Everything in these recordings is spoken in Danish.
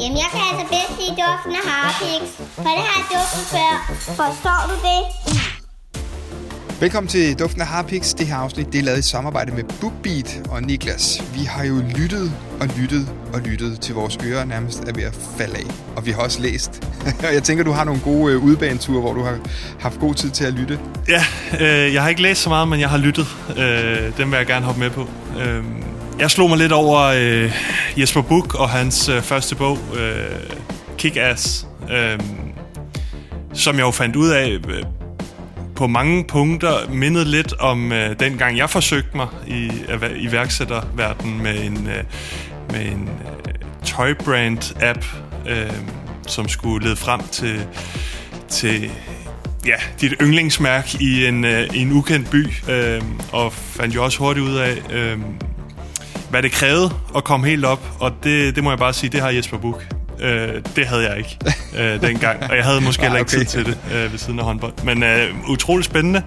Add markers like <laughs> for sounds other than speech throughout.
Jamen, jeg kan altså bedst lide duften af harpiks, for det har jeg duftet før. Forstår du det? Velkommen til Duften af Harpix. Det her afsnit det er lavet i samarbejde med BookBeat og Niklas. Vi har jo lyttet og lyttet og lyttet til vores ører nærmest er ved at falde af. Og vi har også læst. <laughs> Og jeg tænker, du har nogle gode øh, udbaneture, hvor du har haft god tid til at lytte. Ja, øh, jeg har ikke læst så meget, men jeg har lyttet. Øh, dem vil jeg gerne hoppe med på. Øh, jeg slog mig lidt over øh, Jesper Buch og hans øh, første bog, øh, Kick-Ass, øh, som jeg jo fandt ud af øh, på mange punkter mindede lidt om øh, den gang jeg forsøgte mig i øh, iværksætterverdenen med en, øh, med en øh, toybrand-app, øh, som skulle lede frem til, til ja, dit yndlingsmærk i en, øh, i en ukendt by, øh, og fandt jo også hurtigt ud af, øh, hvad det krævede at komme helt op, og det, det må jeg bare sige, det har Jesper Buch. Øh, det havde jeg ikke øh, dengang, og jeg havde måske <laughs> heller ikke okay. tid til det øh, ved siden af håndbold. Men øh, utrolig spændende,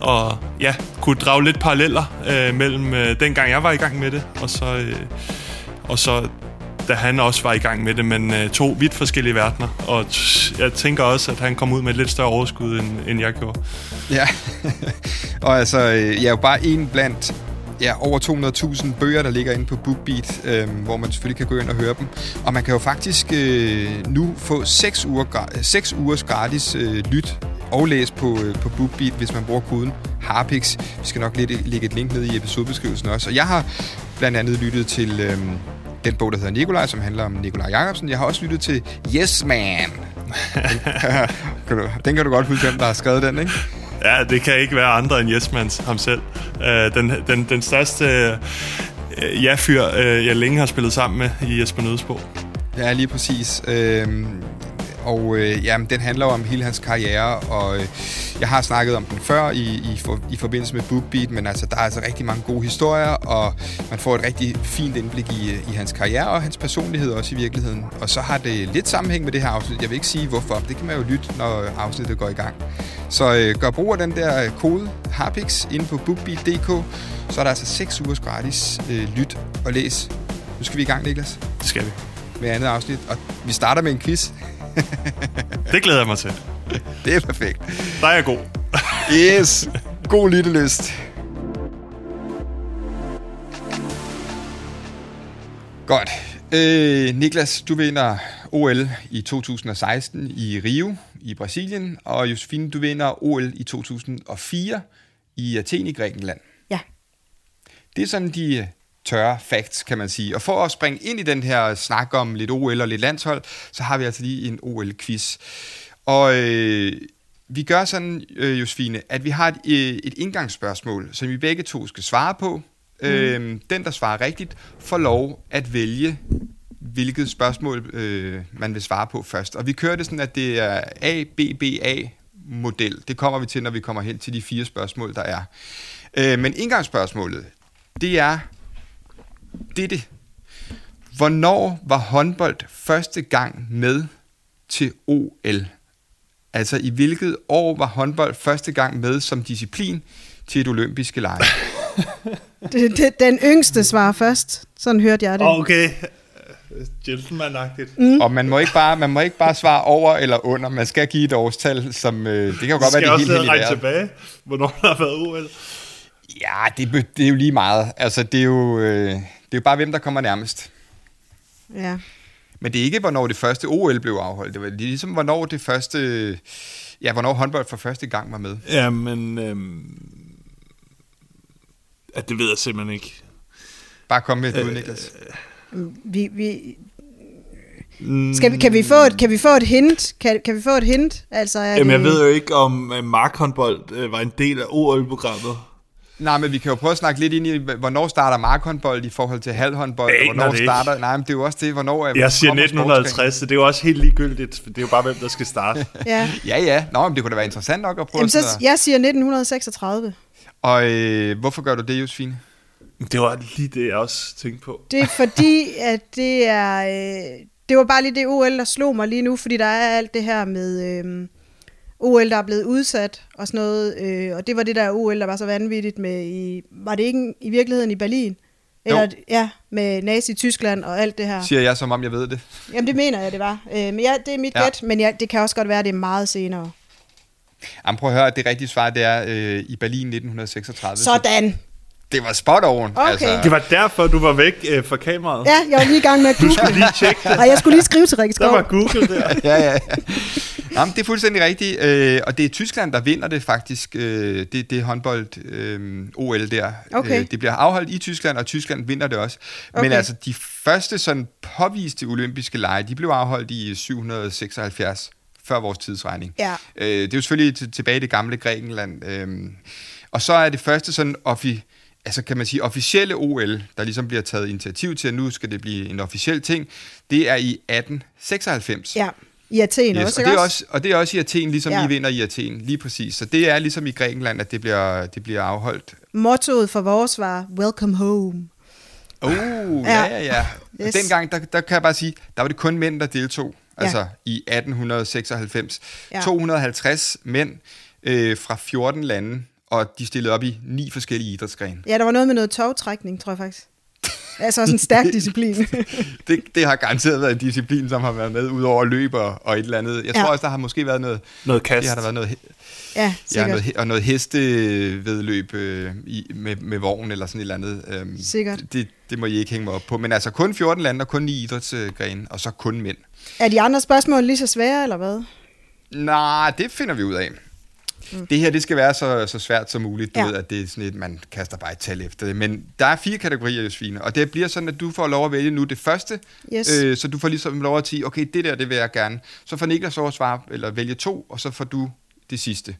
og ja, kunne drage lidt paralleller øh, mellem øh, dengang jeg var i gang med det, og så, øh, og så da han også var i gang med det, men øh, to vidt forskellige verdener. Og jeg tænker også, at han kom ud med et lidt større overskud, end, end jeg gjorde. Ja, <laughs> og altså, øh, jeg er jo bare en blandt ja, over 200.000 bøger, der ligger inde på BookBeat, øh, hvor man selvfølgelig kan gå ind og høre dem. Og man kan jo faktisk øh, nu få 6, uger, gra- 6 ugers gratis øh, lyt og læs på, øh, på BookBeat, hvis man bruger koden Harpix. Vi skal nok lidt, lægge et link ned i episodebeskrivelsen også. Og jeg har blandt andet lyttet til øh, den bog, der hedder Nikolaj, som handler om Nikolaj Jacobsen. Jeg har også lyttet til Yes Man. Den, <laughs> kan du, den kan du godt huske, hvem der har skrevet den, ikke? Ja, det kan ikke være andre end Jesmans ham selv. Øh, den, den, den største øh, ja-fyr, øh, jeg længe har spillet sammen med i Jesper Nødesbo. Ja, lige præcis. Øh, og øh, jamen, den handler om hele hans karriere, og øh, jeg har snakket om den før i, i, for, i forbindelse med BookBeat, men altså, der er altså rigtig mange gode historier, og man får et rigtig fint indblik i, øh, i hans karriere og hans personlighed også i virkeligheden. Og så har det lidt sammenhæng med det her afsnit. Jeg vil ikke sige hvorfor, det kan man jo lytte, når afsnittet går i gang. Så øh, gør brug af den der kode Harpix inde på bookbeat.dk, så er der altså 6 ugers gratis øh, lyt og læs. Nu skal vi i gang, Niklas Det skal vi. med andet afsnit, og vi starter med en quiz. Det glæder jeg mig til. <laughs> Det er perfekt. Der er jeg god. Yes! God lyttelyst. Godt. Øh, Niklas, du vinder OL i 2016 i Rio i Brasilien, og Josefine, du vinder OL i 2004 i Athen i Grækenland. Ja. Det er sådan de øh, tørre facts, kan man sige. Og for at springe ind i den her snak om lidt OL og lidt landshold, så har vi altså lige en OL-quiz. Og øh, vi gør sådan, øh, Josefine, at vi har et, øh, et indgangsspørgsmål, som vi begge to skal svare på. Mm. Øh, den, der svarer rigtigt, får lov at vælge, hvilket spørgsmål øh, man vil svare på først. Og vi kører det sådan, at det er A, B, B, A model. Det kommer vi til, når vi kommer hen til de fire spørgsmål, der er. Øh, men indgangsspørgsmålet, det er dette. Hvornår var håndbold første gang med til OL? Altså i hvilket år var håndbold første gang med som disciplin til et olympiske lege? <laughs> Det, det, den yngste svarer først. Sådan hørte jeg det. Okay. Gentleman-agtigt. Mm. Og man må ikke bare man må ikke bare svare over eller under. Man skal give et årstal, som øh, det kan jo godt Skal være jeg det også helt helt i tilbage, hvornår der har været OL? Ja, det, det er jo lige meget. Altså det er jo øh, det er jo bare hvem der kommer nærmest. Ja. Men det er ikke hvornår det første OL blev afholdt. Det var ligesom hvornår det første ja, hvornår håndbold for første gang var med. Ja, men... Øhm, at det ved jeg simpelthen ikke. Bare kom med et bud, Niklas. Vi, vi, Mm, skal vi, kan, vi få et, kan vi få et hint? Kan, kan vi få et hint? Altså, er Jamen, jeg det, ved jo ikke, om øh, markhåndbold øh, var en del af OL-programmet. Nej, men vi kan jo prøve at snakke lidt ind i, hvornår starter markhåndbold i forhold til halvhåndbold? Og hvornår det ikke. starter... Nej, men det er jo også det, hvornår... Jeg siger kommer 1950, så det er jo også helt ligegyldigt, for det er jo bare, hvem der skal starte. <laughs> Ja. Ja, ja. Nå, men det kunne da være interessant nok at prøve Jamen, så, jeg siger 1936. Og øh, hvorfor gør du det, Josefine? Det var lige det, jeg også tænkte på. Det er fordi, at det er... Øh, det var bare lige det OL, der slog mig lige nu, fordi der er alt det her med øh, OL, der er blevet udsat og sådan noget. Øh, og det var det der OL, der var så vanvittigt med i... Var det ikke i virkeligheden i Berlin? Eller, ja, med Nazi-Tyskland og alt det her. Siger jeg, som om jeg ved det. Jamen, det mener jeg, det var. Øh, men ja, det er mit Ja. gæt, men ja, det kan også godt være, at det er meget senere. Jamen, prøv at høre, det rigtige svar, det er øh, i Berlin 1936. så Sådan. Det var spot on. Altså, Okay. Det var derfor, du var væk øh, fra kameraet. Ja, jeg var lige i gang med at google. skulle lige tjekke det. Og jeg skulle lige skrive til Rikke Der Skov. var Google der. ja, <laughs> ja, ja. Jamen, det er fuldstændig rigtigt. Øh, og det er Tyskland, der vinder det faktisk. Øh, det, det er håndbold øh, OL der. Okay. Øh, det bliver afholdt i Tyskland, og Tyskland vinder det også. Men Okay. altså, de første sådan påviste olympiske lege, de blev afholdt i 776 før vores tidsregning. Ja. Øh, det er jo selvfølgelig til, tilbage i det gamle Grækenland. Øh, og så er det første sådan offi, altså kan man sige officielle OL, der ligesom bliver taget initiativ til, at nu skal det blive en officiel ting, det er i 1896. Ja, i Athen Yes, også, og, det er også? og det er også i Athen, ligesom Ja. ja. I vinder i Athen, lige præcis. Så det er ligesom i Grækenland, at det bliver, det bliver afholdt. Mottoet for vores var, welcome home. Oh, ja, ja, ja. Og Yes. dengang, der, der kan jeg bare sige, der var det kun mænd, der deltog. Ja. Altså i 1896. Ja. 250 mænd øh, fra 14 lande, og de stillede op i ni forskellige idrætsgrene. Ja, der var noget med noget togtrækning, tror jeg faktisk. Altså også en stærk <laughs> disciplin. Det, det har garanteret været en disciplin, som har været med ud over løb og, et eller andet. Jeg Ja. tror også, der har måske været noget... Noget kast. Det har der været noget, ja, ja, sikkert. noget, he- og noget hestevedløb øh, i, med, med vogn eller sådan et eller andet. Øhm, Sikkert. Det, det må I ikke hænge mig op på. Men altså kun 14 lande og kun 9 idrætsgrene, og så kun mænd. Er de andre spørgsmål lige så svære, eller hvad? Nej, det finder vi ud af. Mm. Det her, det skal være så, så svært som muligt, du Ja. ved, at det er sådan et, man kaster bare et tal efter det. Men der er fire kategorier, Josefine, og det bliver sådan, at du får lov at vælge nu det første, Yes. øh, så du får ligesom lov at sige, okay, det der, det vil jeg gerne. Så får Niklas lov at svare, eller vælge to, og så får du det sidste.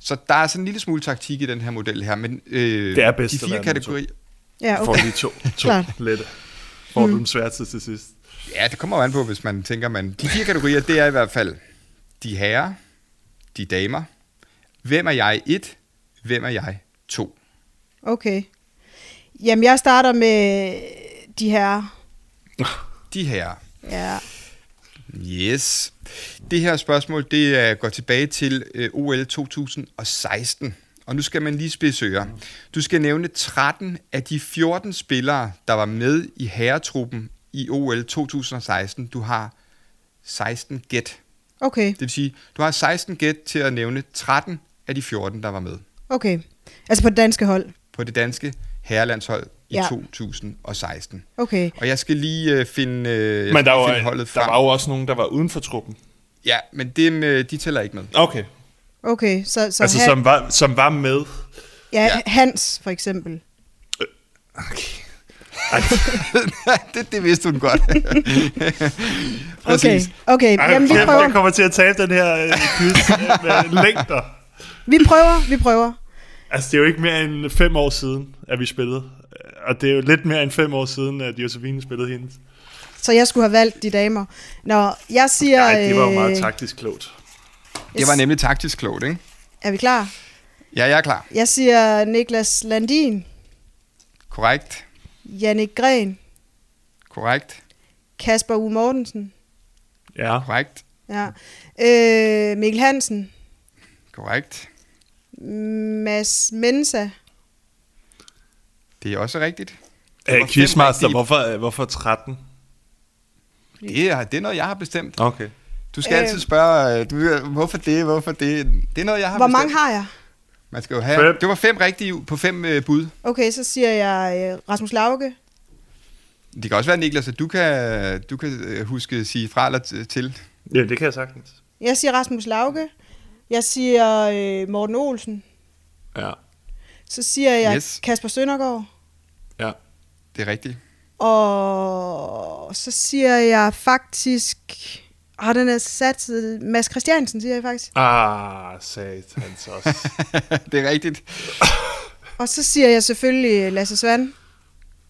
Så der er sådan en lille smule taktik i den her model her, men øh, Det er bedst de fire kategorier, Ja, Får okay. lige to, <laughs> to lette. Får du den sværeste til sidst. Ja, det kommer jo an på, hvis man tænker, man... De fire kategorier, det er i hvert fald de herrer, de damer, hvem er jeg et, hvem er jeg to. Okay. Jamen, jeg starter med de her. De herrer. Ja. Yes. Det her spørgsmål, det uh, går tilbage til uh, OL 2016. Og nu skal man lige spidse ører. Du skal nævne 13 af de 14 spillere, der var med i herretruppen i OL 2016. Du har 16 gæt. Okay, Det vil sige, du har 16 gæt til at nævne 13 af de 14, der var med okay. Altså på det danske hold. på det danske herrelandshold i Ja. ja. 2016. Okay. Og jeg skal lige uh, finde, jeg Men der lige var, finde holdet der frem. var jo også nogen, der var uden for truppen. Ja, men dem, uh, de tæller ikke med. Okay. Okay, så, så Altså, han, som var, som var med. ja, ja. Hans for eksempel. Okay. <laughs> det, det vidste hun godt. <laughs> Okay, Præcis. okay. Jamen, vi kæft, Jeg kommer til at tabe den her øh, quiz øh, <laughs> med længder. Vi prøver, vi prøver. Altså, det er jo ikke mere end fem år siden, at vi spillede. Og det er jo lidt mere end fem år siden, at Josefine spillede hendes. Så jeg skulle have valgt de damer. Nå, jeg siger... Nej, det var jo meget øh, taktisk klogt. Det var nemlig taktisk klogt, ikke? Er vi klar? Ja, jeg er klar. Jeg siger Niklas Landin, Korrekt. Jannik Gren, Korrekt. Kasper U. Mortensen, Ja. Korrekt. ja. øh, Mikkel Hansen, Korrekt. Mads Mensa, Det er også rigtigt. Fem Quizmaster, rigtige. hvorfor, øh, hvorfor 13? Det er, det er noget, jeg har bestemt. Okay. Du skal Øh. altid spørge, øh, du, hvorfor det, hvorfor det. Det er noget, jeg har Hvor bestemt. mange har jeg? Man skal jo have. Fem. Det var fem rigtige på fem øh, bud. Okay, så siger jeg øh, Rasmus Lauke, Det kan også være, Niklas, at du kan, du kan øh, huske at sige fra eller til. Ja, det kan jeg sagtens. jeg siger Rasmus Lauke, jeg siger øh, Morten Olsen, Ja. så siger jeg Yes. Kasper Søndergaard, Ja. Det er rigtigt. og så siger jeg faktisk... Ah, den er sat... Mads Christiansen, siger jeg faktisk. Ah, satans også. <laughs> det er rigtigt. Og så siger jeg selvfølgelig Lasse Svand.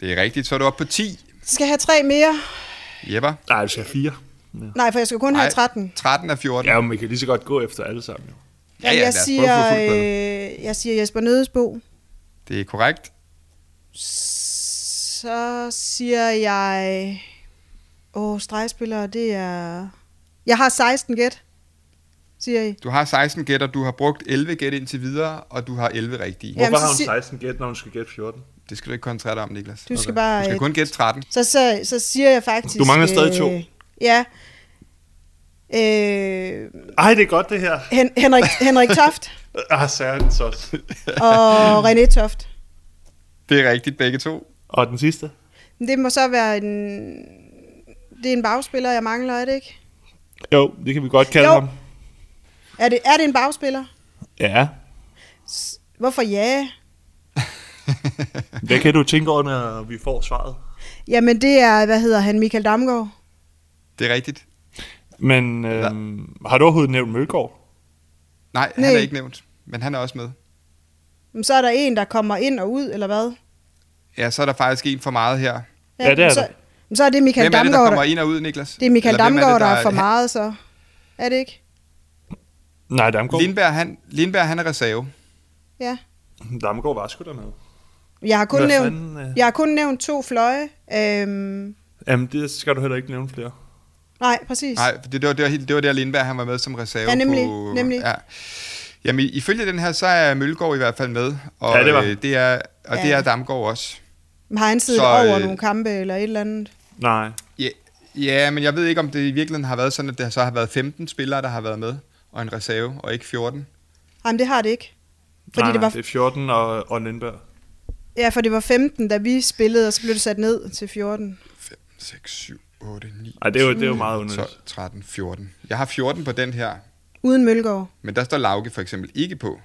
Det er rigtigt. Så er du oppe på 10. Så skal jeg have tre mere. Jepper. Nej, du skal have fire. Nej, for jeg skal kun have 13. 13 af 14. Ja, men vi kan lige så godt gå efter alle sammen, jo. Ja, ja, jeg, os prøve siger, øh, jeg siger Jesper Nødesbo. Det er korrekt. Så siger jeg... Åh, stregspillere, det er... Jeg har 16 gæt, siger I. Du har 16 gætter, du har brugt 11 gæt indtil videre, og du har 11 rigtige. Hvorfor Jamen, har hun sig- 16 gæt, når hun skal gætte 14? Det skal du ikke koncentrere dig om, Niklas. Du skal bare... Du skal øh, kun gætte 13. Så, så, så siger jeg faktisk... Du mangler stadig to. Ja. Øh, Ej, det er godt det her. Hen, Henrik, Henrik Toft <laughs> Ah, særligt så. <laughs> og René Toft. Det er rigtigt, begge to. Og den sidste? Det må så være en... Det er en bagspiller, jeg mangler, er det ikke? Jo, det kan vi godt kalde Jo. ham. Er det, er det en bagspiller? Ja. Hvorfor ja? Hvad kan du tænke over, når vi får svaret? Jamen det er, hvad hedder han, Michael Damgaard? Det er rigtigt. Men øhm, har du overhovedet nævnt Mølgaard? Nej, han Nej. er ikke nævnt, men han er også med. Men Så er der en, der kommer ind og ud, eller hvad? Ja, så er der faktisk en for meget her. Ja, det er så, der. men så er det Michael Hvem er det, der Damgaard, kommer der, ind og ud, Niklas? det er Michael Eller Damgaard, det, der er for meget, så. Er det ikke? Nej, Damgaard. Lindberg, han, Lindberg, han er reserve. Ja. Damgaard var sgu der med. Jeg har kun, Hvad nævnt, fanden, øh? jeg har kun nævnt to fløje. Øhm, Jamen, det skal du heller ikke nævne flere. Nej, præcis. Nej, for det, det, var, det, var, det var der Lindberg, han var med som reserve Ja, nemlig, på... nemlig. Ja. Jamen, ifølge den her, så er Mølgaard i hvert fald med. Og, Ja, det var. øh, det er, og det Ja. er Damgaard også. Men Har han siddet Så, over øh, nogle kampe eller et eller andet? Nej. Ja, ja, men jeg ved ikke, om det i virkeligheden har været sådan, at det så har været 15 spillere, der har været med, og en reserve, og ikke 14. Jamen, det har det ikke. Fordi nej, det var, det er 14 og, og Lindberg. ja, for det var 15, da vi spillede, og så blev det sat ned til 14. 5, 6, 7, 8, 9, Nej, det er jo, det er jo meget 12, underligt. 13, 14. Jeg har 14 på den her, Uden Mølgaard. men der står Lauke for eksempel ikke på.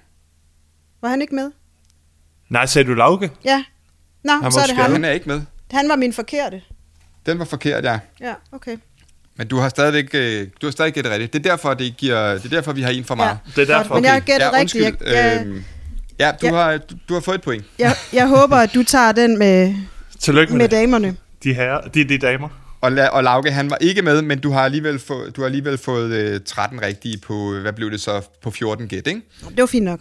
Var han ikke med? Nej, sagde du Lauke? Ja. Nå, Han så er det Ja, ham. han er ikke med. Han var min forkerte. Den var forkert, ja. Ja, okay. Men du har stadigvæk, øh, du har stadig gættet rigtigt. Det er derfor, det giver, det er derfor, vi har en for meget. Det er derfor. Men jeg gættede ja, rigtigt. Jeg, jeg, øhm, ja, du, Ja. Har, du, du har fået et point. jeg, jeg håber, at du tager den med, Tillykke med, med det. damerne. De herrer, de, de damer. Og, La, og Lauke, han var ikke med, men du har alligevel, få, du har alligevel fået øh, 13 rigtige på, øh, hvad blev det så, på 14 gæt, ikke? Det var fint nok.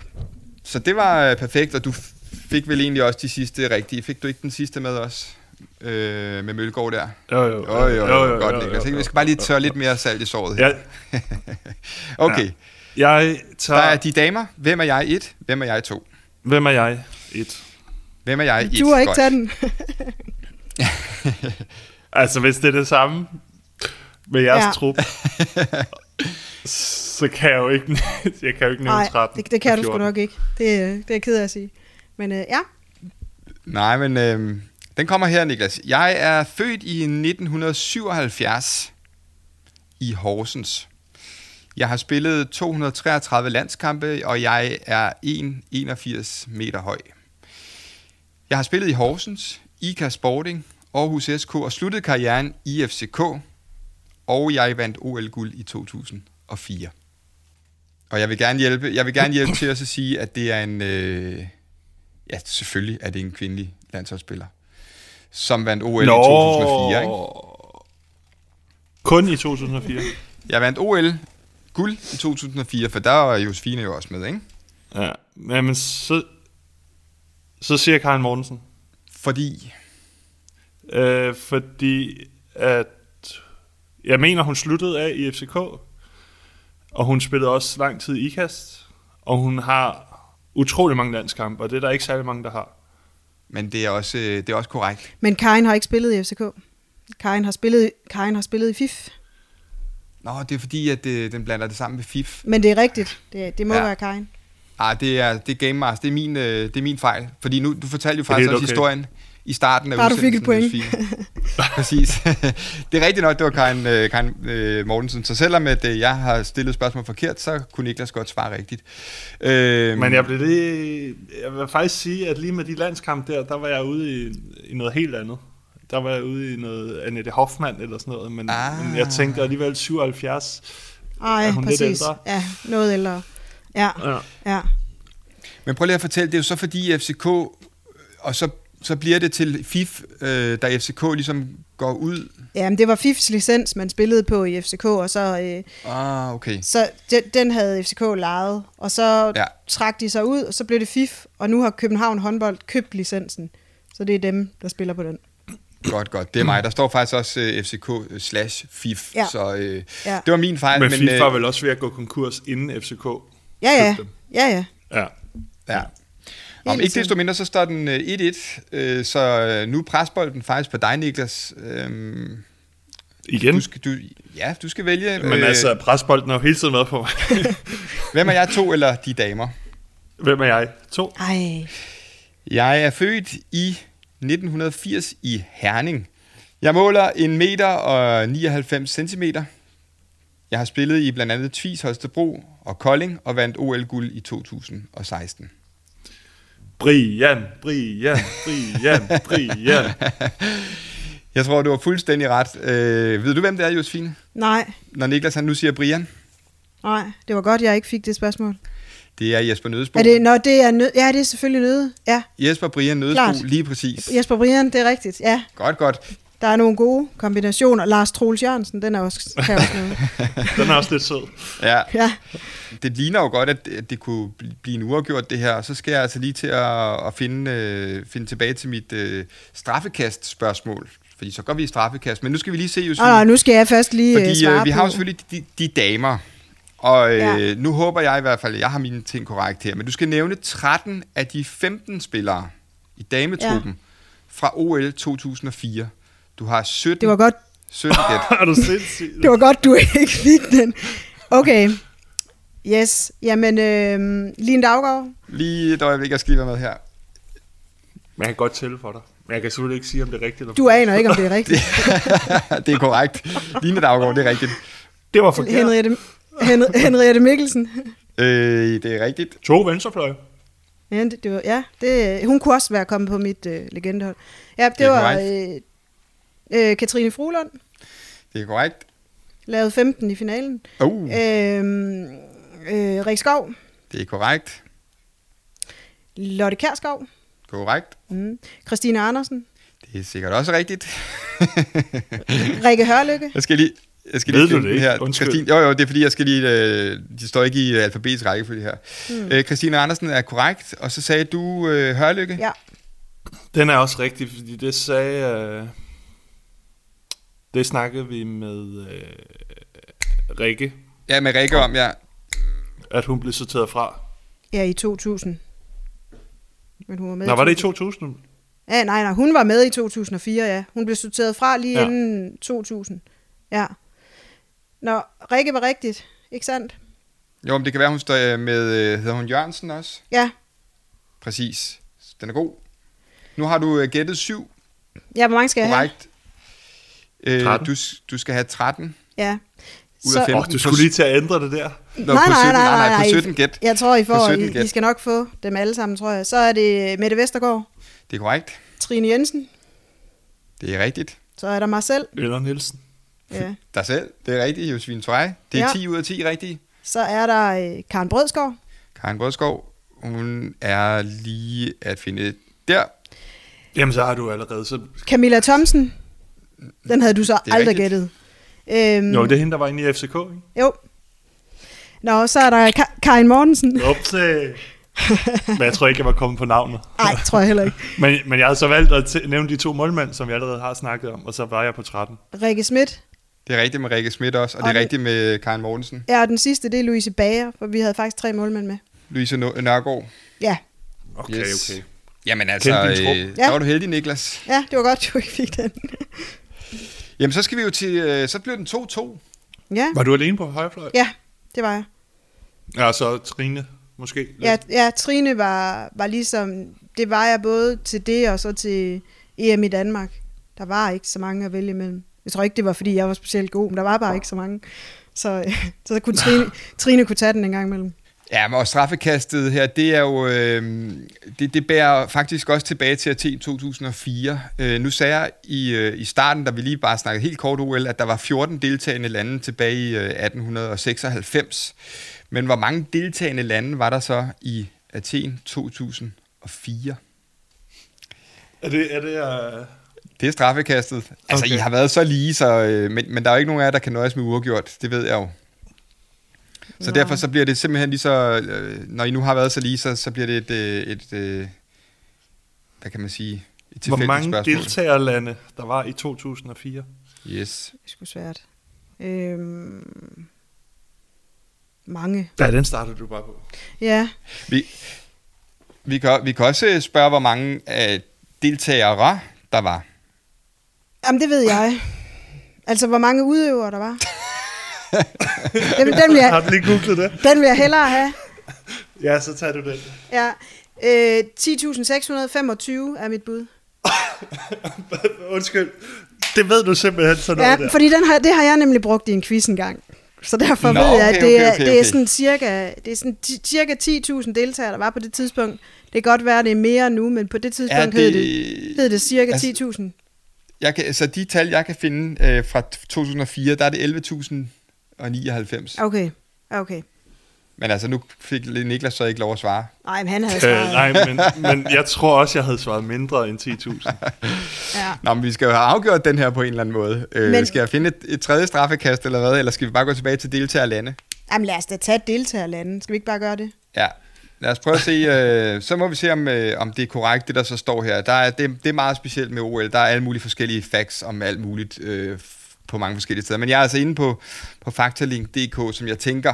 Så det var øh, perfekt, og du f- fik vel egentlig også de sidste rigtige. Fik du ikke den sidste med os? Øh, med Mølgaard der? Jo, jo, Jo, jo, jo, jo godt, Niklas. ikke? Vi skal bare lige tørre lidt mere salt i såret her. Ja, <laughs> Okay, jeg tager... der er de damer. Hvem er jeg? Et. Hvem er jeg? To. Hvem er jeg? Et. Hvem er jeg? Et. Du har ikke taget den. <laughs> Altså, hvis det er det samme med jeres Ja. trup, så kan jeg jo ikke, <laughs> jeg kan jo ikke nævne Nej, 13. det, det kan du sgu 14. nok ikke. Det, det er jeg ked af at sige. Men øh, ja, Nej, men øh, den kommer her, Niklas. Jeg er født i 1977 i Horsens. Jeg har spillet 233 landskampe, og jeg er 1,81 meter høj. Jeg har spillet i Horsens, IKA Sporting, Aarhus SK og sluttet karrieren i FCK, og jeg vandt OL-guld i 2004. Og jeg vil gerne hjælpe, jeg vil gerne hjælpe til at sige, at det er en... Øh, ja, selvfølgelig er det en kvindelig landsholdsspiller, som vandt OL Nå. i 2004. Ikke? Kun i 2004. Jeg vandt OL guld i 2004, for der var Josefine jo også med, ikke? Ja, men så, så siger Karen Mortensen. Fordi, Øh, fordi at jeg mener, hun sluttede af i FCK, og hun spillede også lang tid i IKAST, og hun har utrolig mange landskampe, og det er der ikke særlig mange, der har. men det er også, øh, det er også korrekt. men Karin har ikke spillet i FCK. Karin har spillet, Karin har spillet i FIF. Nå, det er fordi, at det, den blander det sammen med FIF. Men det er rigtigt. Det, det må Ja. ja. være Karin. Ah, det er, det er Game Master. Det er min, øh, det er min fejl. Fordi nu, du fortalte jo faktisk også okay. historien i starten af Bare du fik et point. <laughs> Præcis. <laughs> det er rigtigt nok, det var Karin, øh, Karin øh, Mortensen. Så selvom at, øh, jeg har stillet spørgsmål forkert, så kunne Niklas godt svare rigtigt. Øh, Men jeg blev det, jeg vil faktisk sige, at lige med de landskampe der, der var jeg ude i, i noget helt andet. Der var jeg ude i noget Annette Hoffmann eller sådan noget, men, Ah. men jeg tænkte alligevel 77. Ej, Er hun lidt præcis. ældre? Ja, noget ældre. Ja, Ja. ja. Men prøv lige at fortælle, det er jo så fordi FCK, og så, så bliver det til FIF, øh, da FCK ligesom går ud. Ja, men det var FIFs licens, man spillede på i FCK, og så, øh, Ah, okay. så den, den havde FCK lejet, og så Ja. trak de sig ud, og så blev det FIF, og nu har København håndbold købt licensen. Så det er dem, der spiller på den. Godt, godt. Det er mig. Der står faktisk også øh, FCK slash FIF. Ja. Så øh, Ja. det var min fejl. Men, men FIFA var øh, vel også ved at gå konkurs inden FCK Ja, ja. købte dem. Ja, ja. Ja. Ja. Om ikke desto mindre, så står den øh, 1-1, øh, så øh, nu er presbolden faktisk på dig, Niklas. Øhm, Igen? du skal, du, ja, du skal vælge. Men øh, altså, presbolden er jo hele tiden med på mig. <laughs> Hvem er jeg, to eller de damer? Hvem er jeg? To? Ej, Jeg er født i 1980 i Herning. Jeg måler 1 meter og 99 centimeter. Jeg har spillet i blandt andet Tvis, Holstebro og Kolding og vandt OL-guld i 2016. Brian, Brian, Brian, Brian. <laughs> Jeg tror, du var fuldstændig ret. Øh, ved du, hvem det er, Josefine? nej, Når Niklas han nu siger Brian, nej, det var godt, jeg ikke fik det spørgsmål. det er Jesper Nødesbo. Er det, når det er nød, ja, det er selvfølgelig nøde. Ja, Jesper Brian Nødesbo, Klart. lige præcis. Jesper Brian, det er rigtigt. Ja, Godt, godt. Der er nogle gode kombinationer. Lars Troels Jørgensen, den er også, kan også noget. <laughs> Den er også lidt sød. Ja, Ja, det ligner jo godt, at at det kunne bl- blive en uafgjort, det her. Og så skal jeg altså lige til at, at finde, øh, finde tilbage til mit øh, straffekast-spørgsmål. Fordi så går vi i straffekast. Men nu skal vi lige se, Josefine. og nu skal jeg først lige øh, Fordi svare øh, vi har jo selvfølgelig de, de damer. Og øh, Ja. nu håber jeg i hvert fald, at jeg har mine ting korrekt her. Men du skal nævne 13 af de 15 spillere i dametruppen ja. fra OL 2004. Du har 17, Det var godt, 17 gæt. <laughs> Er du sindssyg? det var godt du <laughs> ikke fik den. Okay. Yes, jamen øh, Line Daggaard. Lige et øjeblik, jeg skal lige være med her. Men jeg kan godt tælle for dig. Men jeg kan selvfølgelig ikke sige, om det er rigtigt eller Du aner ikke, om det er rigtigt. <laughs> det er korrekt. Line Daggaard, det er rigtigt. Det var forkert. Henriette, Hen- Henriette Mikkelsen. Øh, det er rigtigt. To venstrefløje. Ja, det, det var, ja det, hun kunne også være kommet på mit øh, legendehold. Ja, det, Det var øh, øh, Katrine Fruland, Det er korrekt. lavet 15 i finalen. Uh, Øhm, øh, Rik Skov, det er korrekt. Lotte Kærskov, Korrekt. mm. Christine Andersen, Det er sikkert også rigtigt. <laughs> Rikke Hørlykke, Jeg skal lige... Jeg skal Ved lige du finde det ikke? her. Undskyld. Christine, jo, jo, det er fordi, jeg skal lige... Øh, de står ikke i alfabetisk rækkefølge her. Mm. Øh, Christine Andersen er korrekt, og så sagde du øh, Hørlykke. ja, Den er også rigtig, fordi det sagde... Øh, det snakkede vi med øh, Rikke, Ja, med Rikke om, ja. at hun blev sorteret fra. ja, i 2000. Men hun var med Nå, i var det i 2000. 2000? Ja, nej, nej, hun var med i 2004, ja. Hun blev sorteret fra lige Ja. ja. inden 2000. Ja. Nå, Rikke var rigtigt, ikke sandt? Jo, men det kan være, hun står øh, med... Øh, hedder hun Jørgensen også? Ja. Præcis. Den er god. Nu har du øh, gættet syv. Ja, hvor mange skal jeg have? Øh, 13. du, du skal have 13 Ja. ud af 15. Åh, du skulle lige til at ændre det der. Nå, nej, på nej, 17, nej, nej, nej, nej. på 17 gæt. Jeg tror, I, får, 17 I, gæt. I skal nok få dem alle sammen, tror jeg. Så er det Mette Vestergaard, Det er korrekt. Trine Jensen, Det er rigtigt. så er der mig selv. Eller Nielsen. Ja. Dig selv. Det er rigtigt, Josefine Tvej. Det er Ja. 10 ud af 10 rigtige. Så er der øh, Karen Brødskov, Karen Brødskov, hun er lige at finde der. Jamen, så har du allerede... Så... Camilla Thomsen. Den havde du så aldrig rigtigt. gættet. Øhm, Jo, det er hende, der var inde i FCK, ikke? Jo. Nå, så er der Ka- Karin Mortensen. Upse. Men jeg tror ikke, jeg var kommet på navnet. Nej, tror jeg heller ikke. <laughs> Men, men jeg havde så valgt at t- nævne de to målmænd, som vi allerede har snakket om, og så var jeg på 13. Rikke Schmidt. Det er rigtigt med Rikke Schmidt også, og, Og det er rigtigt med Karen Mortensen. Ja, og den sidste, det er Louise Bager, for vi havde faktisk tre målmænd med. Louise Nå- Nørgaard. Ja, Okay, Yes. okay. Jamen altså, øh, Ja. så var du heldig, Niklas. ja, det var godt, du ikke fik den. <laughs> Jamen så skal vi jo til, øh, så blev den 2-2. Ja, Var du alene på højrefløj? ja, det var jeg. Ja, så Trine måske. lidt. Ja, ja Trine var, var ligesom, det var jeg både til det og så til EM i Danmark. Der var ikke så mange at vælge imellem. Jeg tror ikke, det var, fordi jeg var specielt god, men der var bare ikke så mange. Så, <laughs> så kunne Trine, Trine kunne tage den en gang imellem. Ja, og straffekastet her, det er jo, øh, det, det bærer faktisk også tilbage til Athen 2004. Øh, nu sagde jeg i, øh, i starten, da vi lige bare snakkede helt kort OL, at der var 14 deltagende lande tilbage i øh, 1896. Men hvor mange deltagende lande var der så i Athen 2004? Er det, er det uh... Det er straffekastet. Altså, Okay. I har været så lige, så, øh, men, men der er jo ikke nogen af jer, der kan nøjes med uafgjort. Det ved jeg jo. Så Nå. derfor så bliver det simpelthen lige så, øh, når I nu har været så lige, så, så bliver det et, øh, et øh, hvad kan man sige, et Hvor mange spørgsmål. deltagerlande, der var i 2004? Yes. Det er sgu svært. Øhm, mange. Ja, den startede du bare på. Ja, Vi, Vi kan, vi kan også spørge, hvor mange øh, deltagere der var. Jamen, det ved jeg. Altså, hvor mange udøvere der var. <laughs> den, den, vil Har jeg, du lige googlet det? den vil jeg hellere have. Ja, så tager du den. Ja. Øh, 10.625 er mit bud. <laughs> Undskyld. Det ved du simpelthen sådan noget Ja, der. fordi den har, det har jeg nemlig brugt i en quiz engang. Så derfor Nå, ved jeg, at okay, det, okay, er, okay, det er okay. sådan cirka, det er sådan ti- cirka 10.000 deltagere, der var på det tidspunkt. Det kan godt være, at det er mere nu, men på det tidspunkt Er hed, det- det, hed det cirka altså- 10.000. Jeg kan, så de tal, jeg kan finde øh, fra 2004, der er det 11.099. Okay, okay. Men altså, nu fik Niklas så ikke lov at svare. Nej, men han havde Øh, svaret. nej, men, men jeg tror også, jeg havde svaret mindre end 10.000. <laughs> Ja. Nå, men vi skal jo have afgjort den her på en eller anden måde. Øh, Men- Skal jeg finde et, et tredje straffekast eller hvad, eller skal vi bare gå tilbage til deltagerlande? Jamen lad os da tage deltagerlanden. Skal vi ikke bare gøre det? Ja, lad os prøve at se, øh, så må vi se, om, øh, om det er korrekt, det der så står her. Der er, det, det er meget specielt med OL. Der er alle mulige forskellige facts om alt muligt øh, på mange forskellige steder. Men jeg er altså inde på, på faktalink.dk, som jeg tænker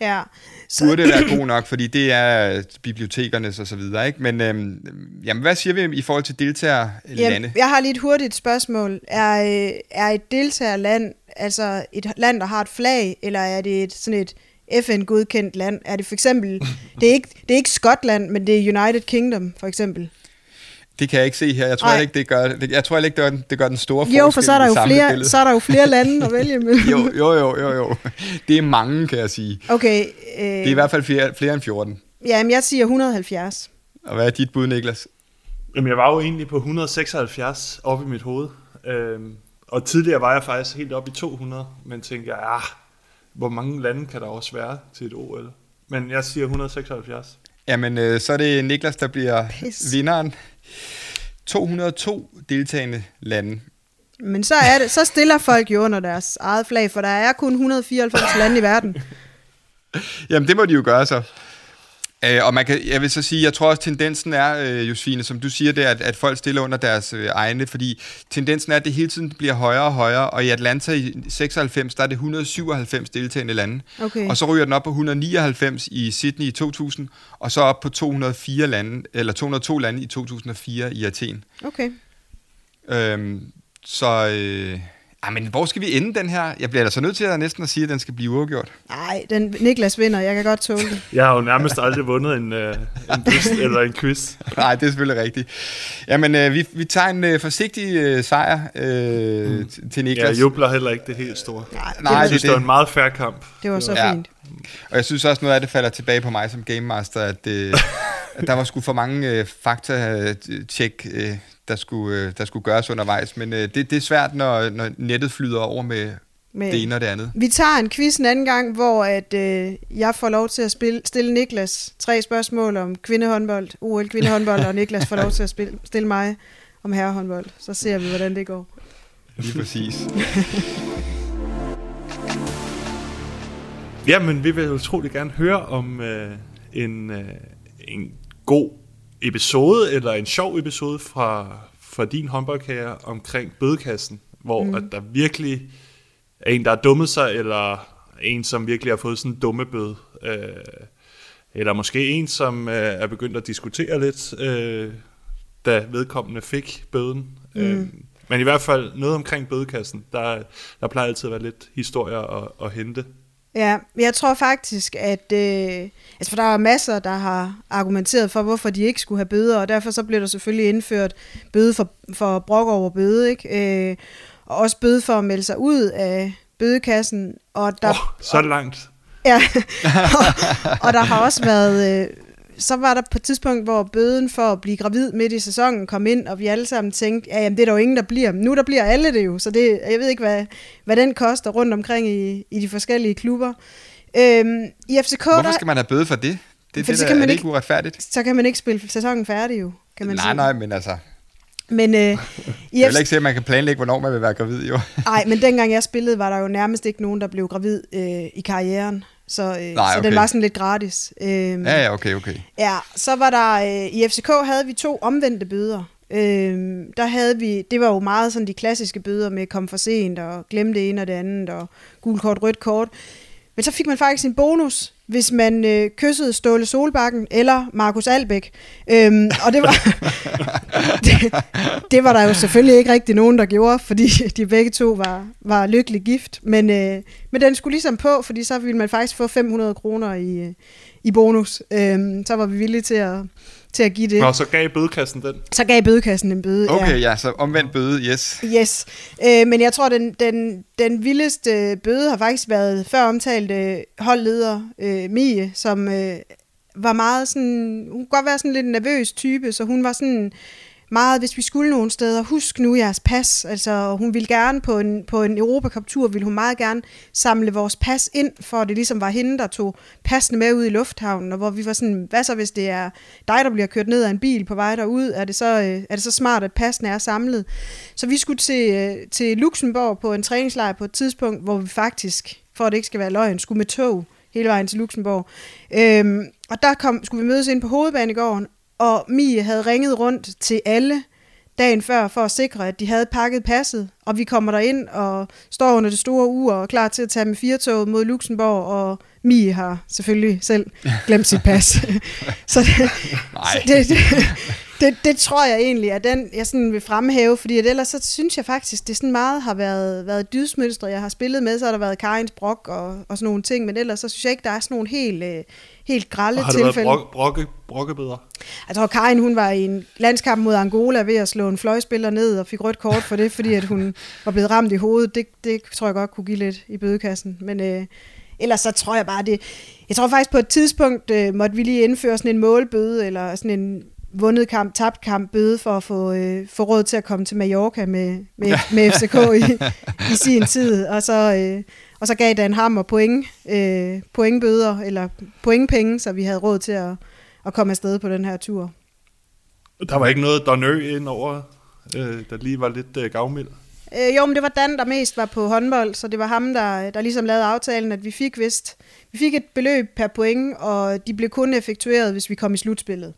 Ja. så... burde være god nok, fordi det er bibliotekernes og så videre. Ikke? Men øhm, jamen, hvad siger vi i forhold til deltagerlande? Jamen, jeg har lige et hurtigt spørgsmål. Er, øh, er et deltagerland altså et land, der har et flag, eller er det et, sådan et FN-godkendt land? Er det for eksempel, det er, ikke, det er ikke Skotland, men det er United Kingdom, for eksempel. Det kan jeg ikke se her. Jeg tror heller ikke, det gør, det, jeg tror ikke, det gør, den- det gør den store forskel Jo, for så er, der jo flere, billede. så er der jo flere lande at <laughs> vælge imellem. Jo, jo, jo, jo, jo. Det er mange, kan jeg sige. Okay, øh, Det er i hvert fald flere, flere end 14. jamen, jeg siger 170. Og hvad er dit bud, Niklas? Jamen, jeg var jo egentlig på 176 oppe i mit hoved. Øhm, og tidligere var jeg faktisk helt oppe i 200, men tænkte jeg, ah, hvor mange lande kan der også være til et OL? Men jeg siger 176. Jamen, øh, så er det Niklas, der bliver Pis. vinderen. 202 deltagende lande. Men så, er det, så stiller folk jo under deres eget flag, for der er kun 194 lande i verden. <laughs> Jamen, det må de jo gøre så. Øh, og man kan, jeg vil så sige, jeg tror også, tendensen er, øh, Josefine, som du siger, det er, at, at folk stiller under deres øh, egne, fordi tendensen er, at det hele tiden bliver højere og højere, og i Atlanta i 96, der er det 197 deltagende lande, Okay. og så ryger den op på 199 i Sydney i 2000, og så op på 204 lande, eller 202 lande i 2004 i Athen. Okay. Øhm, så, øh, ej, men hvor skal vi ende den her? Jeg bliver altså nødt til at næsten at sige, at den skal blive uafgjort. Nej, den Niklas vinder. Jeg kan godt tåle det. Jeg har jo nærmest aldrig vundet en, øh, en quiz <laughs> eller en quiz. Nej, det er selvfølgelig rigtigt. Jamen, øh, vi, vi tager en øh, forsigtig øh, sejr øh, mm. til Jeg Niklas. jubler heller ikke det helt store. Nej, Nej, Jeg det, synes, det det, var en meget fair kamp. det var så Ja. fint. Og jeg synes også, noget af det falder tilbage på mig som game master, at, øh, <laughs> at der var sgu for mange øh, fakta-tjek, øh, der, skulle, øh, der skulle gøres undervejs. Men øh, det, det er svært, når, når nettet flyder over med Men det ene og det andet. vi tager en quiz en anden gang, hvor at, øh, jeg får lov til at spille, stille Niklas tre spørgsmål om kvindehåndbold, OL kvindehåndbold, og Niklas får lov til at spille, stille mig om herrehåndbold. Så ser vi, hvordan det går. Lige præcis. <laughs> Jamen, vi vil utrolig gerne høre om øh, en, øh, en god episode, eller en sjov episode fra, fra din håndboldkarriere omkring bødekassen, hvor mm. at der virkelig er en, der har dummet sig, eller en, som virkelig har fået sådan en dumme bøde. Øh, eller måske en, som øh, er begyndt at diskutere lidt, øh, da vedkommende fik bøden. Mm. Øh, men i hvert fald noget omkring bødekassen. Der, der plejer altid at være lidt historier at, at hente. Ja, jeg tror faktisk, at... Øh, altså, for der er masser, der har argumenteret for, hvorfor de ikke skulle have bøder, og derfor så blev der selvfølgelig indført bøde for, for brok over bøde, ikke? Øh, og også bøde for at melde sig ud af bødekassen. Og der, oh, så langt. Ja, <laughs> og, og der har også været... Øh, så var der på et tidspunkt, hvor bøden for at blive gravid midt i sæsonen kom ind, og vi alle sammen tænkte, ja, jamen, det er der jo ingen, der bliver. Nu der bliver alle det jo, så det, jeg ved ikke, hvad, hvad den koster rundt omkring i, i de forskellige klubber. Øhm, I FCK, Hvorfor der, skal man have bøde for det? Det, For det så der, kan er man ikke- ikke uretfærdigt? så kan man ikke spille sæsonen færdig jo, kan man Nej, sige. nej, men altså, Men, øh, <laughs> FC, heller ikke se, at man kan planlægge, hvornår man vil være gravid, jo. ej, men dengang jeg spillede, var der jo nærmest ikke nogen, der blev gravid øh, i karrieren. Så, øh, Nej, så den okay. var sådan lidt gratis. Øhm, Ja, ja, okay, okay. Ja, så var der, øh, i FCK havde vi to omvendte bøder. Øhm, der havde vi, det var jo meget sådan de klassiske bøder med kom for sent og glem det ene og det andet og gul kort, rødt kort. Men så fik man faktisk en bonus hvis man øh, kyssede Ståle Solbakken eller Markus Albæk. Øhm, og det var, <laughs> det, det var der jo selvfølgelig ikke rigtig nogen, der gjorde, fordi de begge to var, var lykkelig gift. Men, øh, men den skulle ligesom på, fordi så ville man faktisk få 500 kroner i, øh, i bonus. Øhm, så var vi villige til at, til at give det. Og så gav bødekassen den. Så gav bødekassen en bøde, Okay, ja. ja, så omvendt bøde, yes. Yes, øh, men jeg tror, den, den, den vildeste bøde har faktisk været før omtalte holdleder øh, Mie, som øh, var meget sådan, hun kunne godt være sådan lidt nervøs type, så hun var sådan meget, hvis vi skulle nogen steder, husk nu jeres pas. Altså, hun ville gerne på en, på en Europacup-tur, ville hun meget gerne samle vores pas ind, for det ligesom var hende, der tog passene med ud i lufthavnen, og hvor vi var sådan, hvad så hvis det er dig, der bliver kørt ned af en bil på vej derud, er det så, øh, er det så smart, at passene er samlet? Så vi skulle til, øh, til Luxembourg på en træningslejr på et tidspunkt, hvor vi faktisk, for at det ikke skal være løgn, skulle med tog hele vejen til Luxembourg. Øhm, og der kom, skulle vi mødes ind på hovedbanegården, og Mie havde ringet rundt til alle dagen før for at sikre, at de havde pakket passet, og vi kommer der ind og står under det store ur og er klar til at tage med firetoget mod Luxembourg, og Mie har selvfølgelig selv glemt sit pas. <laughs> så det, så det, det, det, det tror jeg egentlig er den, jeg sådan vil fremhæve, fordi at ellers så synes jeg faktisk, det sådan meget har været, været dydsmønstre, jeg har spillet med, så har der været Karins Brok og, og sådan nogle ting, men ellers så synes jeg ikke, der er sådan nogle helt, øh, helt grælde Og har det været tilfælde. brok, brokke, brokkebøder? Jeg tror, Karin hun var i en landskamp mod Angola ved at slå en fløjspiller ned og fik rødt kort for det, fordi at hun <laughs> var blevet ramt i hovedet. Det, det tror jeg godt kunne give lidt i bødekassen. Men øh, ellers så tror jeg bare det... Jeg tror faktisk på et tidspunkt øh, måtte vi lige indføre sådan en målbøde, eller sådan en vundet kamp, tabt kamp bøde for at få, øh, få råd til at komme til Mallorca med, med, med FCK i, <laughs> i sin tid. Og så, øh, og så gav Dan Hammer point, øh, pointbøder, eller pointpenge, så vi havde råd til at, at komme afsted på den her tur. Der var ikke noget Donø ind over, øh, der lige var lidt øh, gavmild. Øh, jo, men det var Dan, der mest var på håndbold, så det var ham, der, der ligesom lavede aftalen, at vi fik vist, vi fik et beløb per point, og de blev kun effektueret, hvis vi kom i slutspillet.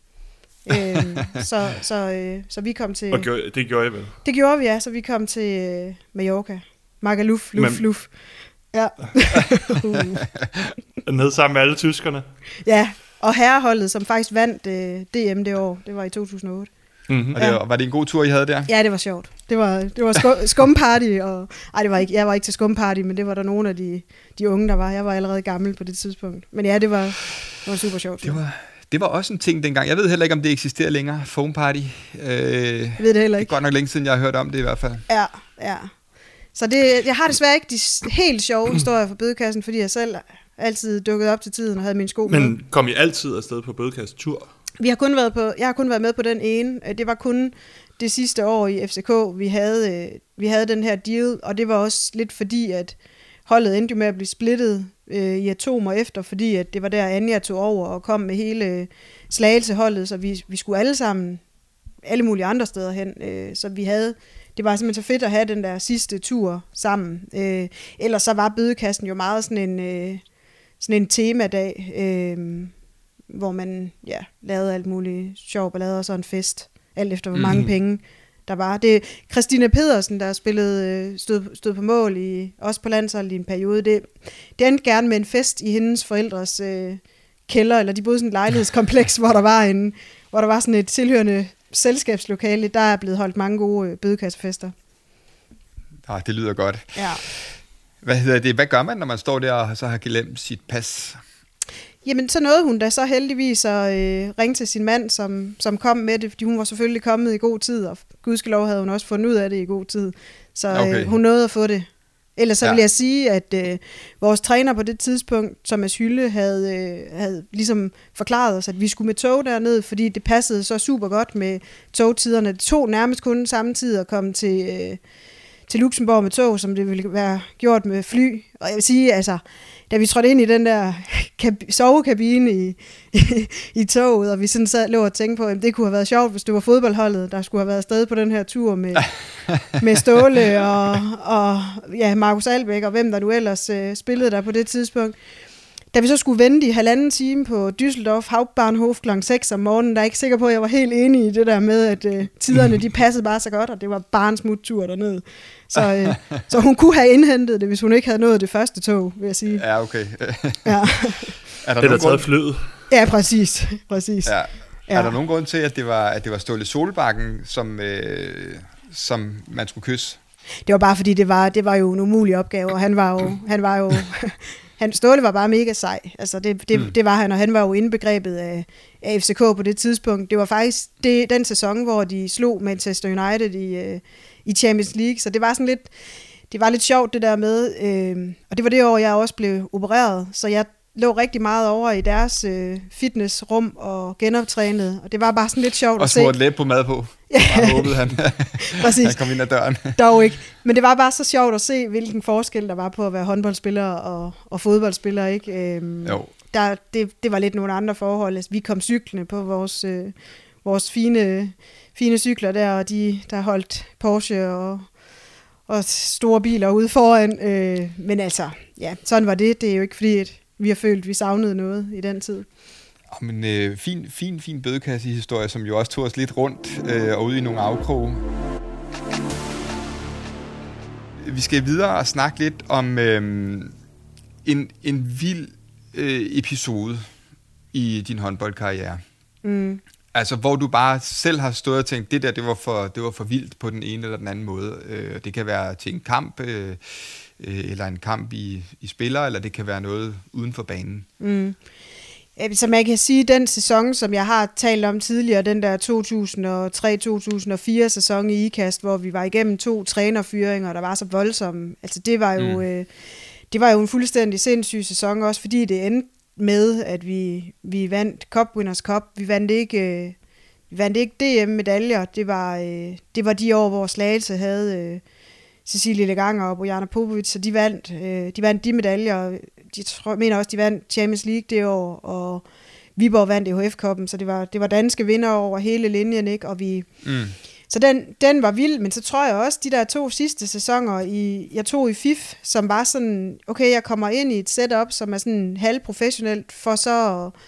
<laughs> øhm, så, så, øh, så vi kom til... Og gjorde, det gjorde jeg vel. Det gjorde vi, ja, så vi kom til øh, Mallorca. Magaluf, luf, Men- luf. Ja. <laughs> Ned sammen med alle tyskerne. ja, og herreholdet, som faktisk vandt øh, DM det år, det var i 2008. Mm-hmm. Og det, var, var det en god tur, I havde der? Ja, det var sjovt. Det var, det var skum, <laughs> skumparty, og... Ej, det var ikke, jeg var ikke til skumparty, men det var der nogle af de, de unge, der var. Jeg var allerede gammel på det tidspunkt. Men ja, det var, det var super sjovt. Det var, det var også en ting dengang. Jeg ved heller ikke, om det eksisterer længere, foam party. Øh, Jeg ved det heller det er ikke. godt nok længe siden, jeg har hørt om det i hvert fald. Ja, ja. Så det, jeg har desværre ikke de helt sjove <clears throat> historier fra bødekassen, fordi jeg selv altid dukket op til tiden og havde mine sko med. Men kom I altid afsted på bødekast-tur? Vi har kun været på, jeg har kun været med på den ene. Øh, Det var kun det sidste år i FCK, vi havde, øh, vi havde den her deal, og det var også lidt fordi, at holdet endte med at blive splittet øh, i atomer efter, fordi at det var der, Anja tog over og kom med hele slagelseholdet, så vi, vi skulle alle sammen alle mulige andre steder hen. Øh, så vi havde, det var simpelthen så fedt at have den der sidste tur sammen. Øh, ellers så var bødekassen jo meget sådan en, øh, sådan en temadag, øh, hvor man ja, lavede alt muligt sjov ballade og så en fest, alt efter hvor mange Mhm. penge der var. Det er Christina Pedersen, der spillede, øh, stod, stod på mål, i, også på landsholdet i en periode. Det, det endte gerne med en fest i hendes forældres øh, kælder, eller de boede i sådan et lejlighedskompleks, hvor der var en, hvor der var sådan et tilhørende selskabslokale. Der er blevet holdt mange gode øh, bødekassefester. Ah, det lyder godt. Ja. Hvad hedder det? Hvad gør man, når man står der og så har glemt sit pas? Jamen, så nåede hun da så heldigvis at øh, ringe til sin mand, som, som kom med det, fordi hun var selvfølgelig kommet i god tid, og gudskelov havde hun også fundet ud af det i god tid. Så øh, Okay. hun nåede at få det. Ellers så Ja. vil jeg sige, at øh, vores træner på det tidspunkt, Thomas Hylle, havde, øh, havde ligesom forklaret os, at vi skulle med tog derned, fordi det passede så super godt med togtiderne. Det tog nærmest kun samme tid at komme til, øh, til Luxembourg med tog, som det ville være gjort med fly. Og jeg vil sige, altså, da vi trådte ind i den der kab- sovekabine i, i, i toget, og vi sådan sad, lå og tænkte på, at det kunne have været sjovt, hvis det var fodboldholdet, der skulle have været afsted på den her tur med, <laughs> med Ståle og, og ja, Markus Albæk og hvem der nu ellers øh, spillede der på det tidspunkt. Da vi så skulle vente i halvanden time på Düsseldorf Hauptbahnhof kl. 6 om morgenen, der er jeg ikke sikker på, at jeg var helt enig i det der med, at øh, tiderne de passede bare så godt, og det var bare en smuttur dernede. Så, øh, så hun kunne have indhentet det, hvis hun ikke havde nået det første tog, vil jeg sige. Ja, okay. Ja. <laughs> Er der Det er der nogen grund, taget flødet. Ja, præcis. præcis. ja, Ja. er der nogen grund til, at det var, at det var Ståle Solbakken, som, øh, som man skulle kysse? Det var bare fordi, det var, det var jo en umulig opgave, og han var jo, han var jo, <laughs> han, Ståle var bare mega sej. Altså det, det, mm. det var han, og han var jo indbegrebet af, af FCK på det tidspunkt. Det var faktisk det, den sæson, hvor de slog Manchester United i, øh, i Champions League, så det var sådan lidt, det var lidt sjovt det der med, øh, og det var det år, jeg også blev opereret, så jeg lå rigtig meget over i deres øh, fitnessrum og genoptrænede, og det var bare sådan lidt sjovt Og at se. smurt læb på mad på. Bare håbede <laughs> han, Præcis. han kom ind ad døren. Dog ikke. Men det var bare så sjovt at se, hvilken forskel der var på at være håndboldspiller og, og fodboldspiller. Ikke? Øhm, Jo. Der, det, det var lidt nogle andre forhold. Altså, vi kom cyklende på vores, øh, vores fine, fine cykler der, og de der holdt Porsche og, og store biler ude foran. Øh, men altså, ja, sådan var det. Det er jo ikke fordi, at vi har følt, vi savnede noget i den tid. Oh, men øh, fin, fin, fin bødekassehistorie, som jo også tog os lidt rundt øh, og ud i nogle afkroge. Vi skal videre og snakke lidt om øh, en, en vild øh, episode i din håndboldkarriere. Mm. Altså, hvor du bare selv har stået og tænkt, det der, det var for, det var for vildt på den ene eller den anden måde. Øh, det kan være til en kamp, øh, øh, eller en kamp i, i spiller, eller det kan være noget uden for banen. Mm. Så man kan sige, den sæson, som jeg har talt om tidligere, den der 2003-2004 sæson i IKAST, hvor vi var igennem to trænerfyringer, der var så voldsomme, altså det var jo, mm. øh, det var jo en fuldstændig sindssyg sæson, også fordi det endte med, at vi, vi vandt Cup Winners Cup. Vi vandt ikke, øh, vi vandt ikke DM-medaljer. Det var, øh, det var de år, hvor Slagelse havde øh, Cecilie Leganger og Bojana Popovic, så de vandt, øh, de vandt de medaljer. De tror, mener også, de vandt Champions League det år, og Viborg vandt EHF-koppen, så det var, det var danske vinder over hele linjen, ikke? Og vi, Mm. så den, den var vild, men så tror jeg også, de der to sidste sæsoner, i, jeg tog i FIF, som var sådan, okay, jeg kommer ind i et setup, som er sådan halvprofessionelt, for så at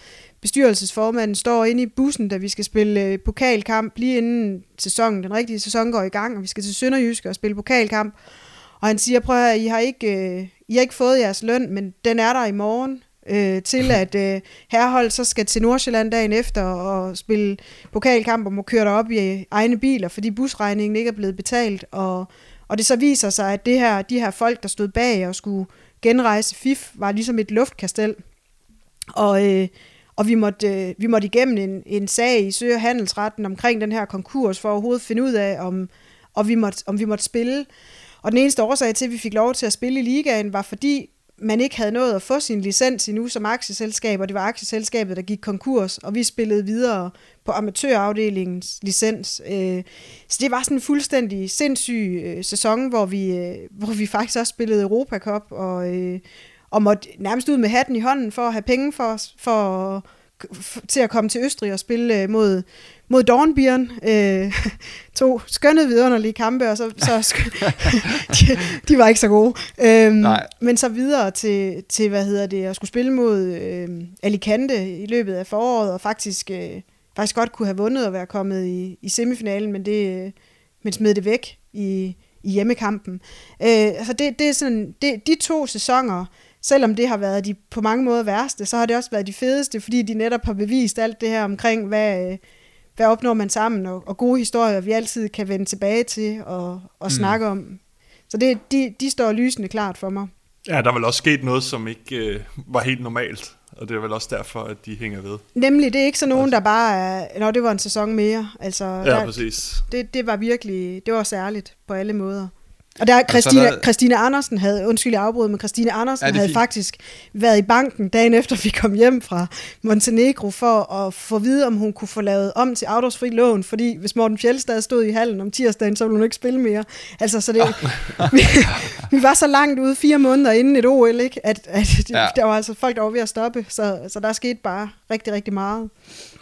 bestyrelsesformanden står inde i bussen, da vi skal spille øh, pokalkamp lige inden sæsonen, den rigtige sæson går i gang, og vi skal til Sønderjysk og spille pokalkamp. Og han siger, prøv at I har ikke, øh, I har ikke fået jeres løn, men den er der i morgen øh, til, <laughs> at øh, herhold så skal til Nordsjælland dagen efter og spille pokalkamp og må køre derop i egne biler, fordi busregningen ikke er blevet betalt. Og, og det så viser sig, at det her, de her folk, der stod bag og skulle genrejse FIF, var ligesom et luftkastel. Og, øh, og vi måtte, øh, vi måtte igennem en, en sag i Søge Handelsretten omkring den her konkurs, for at overhovedet finde ud af, om, om, vi måtte, om vi måtte spille. Og den eneste årsag til, at vi fik lov til at spille i ligaen, var fordi man ikke havde nået at få sin licens endnu som aktieselskab, og det var aktieselskabet, der gik konkurs, og vi spillede videre på amatørafdelingens licens. Øh, så det var sådan en fuldstændig sindssyg øh, sæson, hvor vi, øh, hvor vi faktisk også spillede Europa Cup, og, og måtte nærmest ud med hatten i hånden for at have penge for, for, for til at komme til Østrig og spille øh, mod, mod Dornbirn. Øh, <laughs> to skønne vidunderlige kampe, og så, så <laughs> <laughs> de, de var ikke så gode. Øhm, Nej. men så videre til, til, hvad hedder det, at skulle spille mod øh, Alicante i løbet af foråret, og faktisk, øh, faktisk godt kunne have vundet og være kommet i, i semifinalen, men det, øh, men smed det væk i, i hjemmekampen. Øh, altså det, det er sådan, det, de to sæsoner, selvom det har været de på mange måder værste, så har det også været de fedeste, fordi de netop har bevist alt det her omkring, hvad, øh, hvad opnår man sammen, og, og gode historier, vi altid kan vende tilbage til og, og mm. snakke om. Så det, de, de står lysende klart for mig. Ja, der er vel også sket noget, som ikke øh, var helt normalt, og det er vel også derfor, at de hænger ved. Nemlig, det er ikke så nogen, der bare er, nå, det var en sæson mere. Altså, Ja, der, præcis. det, det var virkelig, det var særligt på alle måder. Og der Christina, hvad- Christine Andersen havde, undskyld jeg afbryder, men Christine Andersen Ja, det havde fint. faktisk været i banken dagen efter vi kom hjem fra Montenegro for at få at vide, om hun kunne få lavet om til afdragsfri lån, fordi hvis Morten Fjeldstad stod i hallen om tirsdagen, så ville hun ikke spille mere. Altså, så det, <laughs> vi, vi, var så langt ude fire måneder inden et OL, ikke? at, at Ja. <laughs> ja. der var altså folk, der var ved at stoppe, så, så der skete bare rigtig, rigtig meget.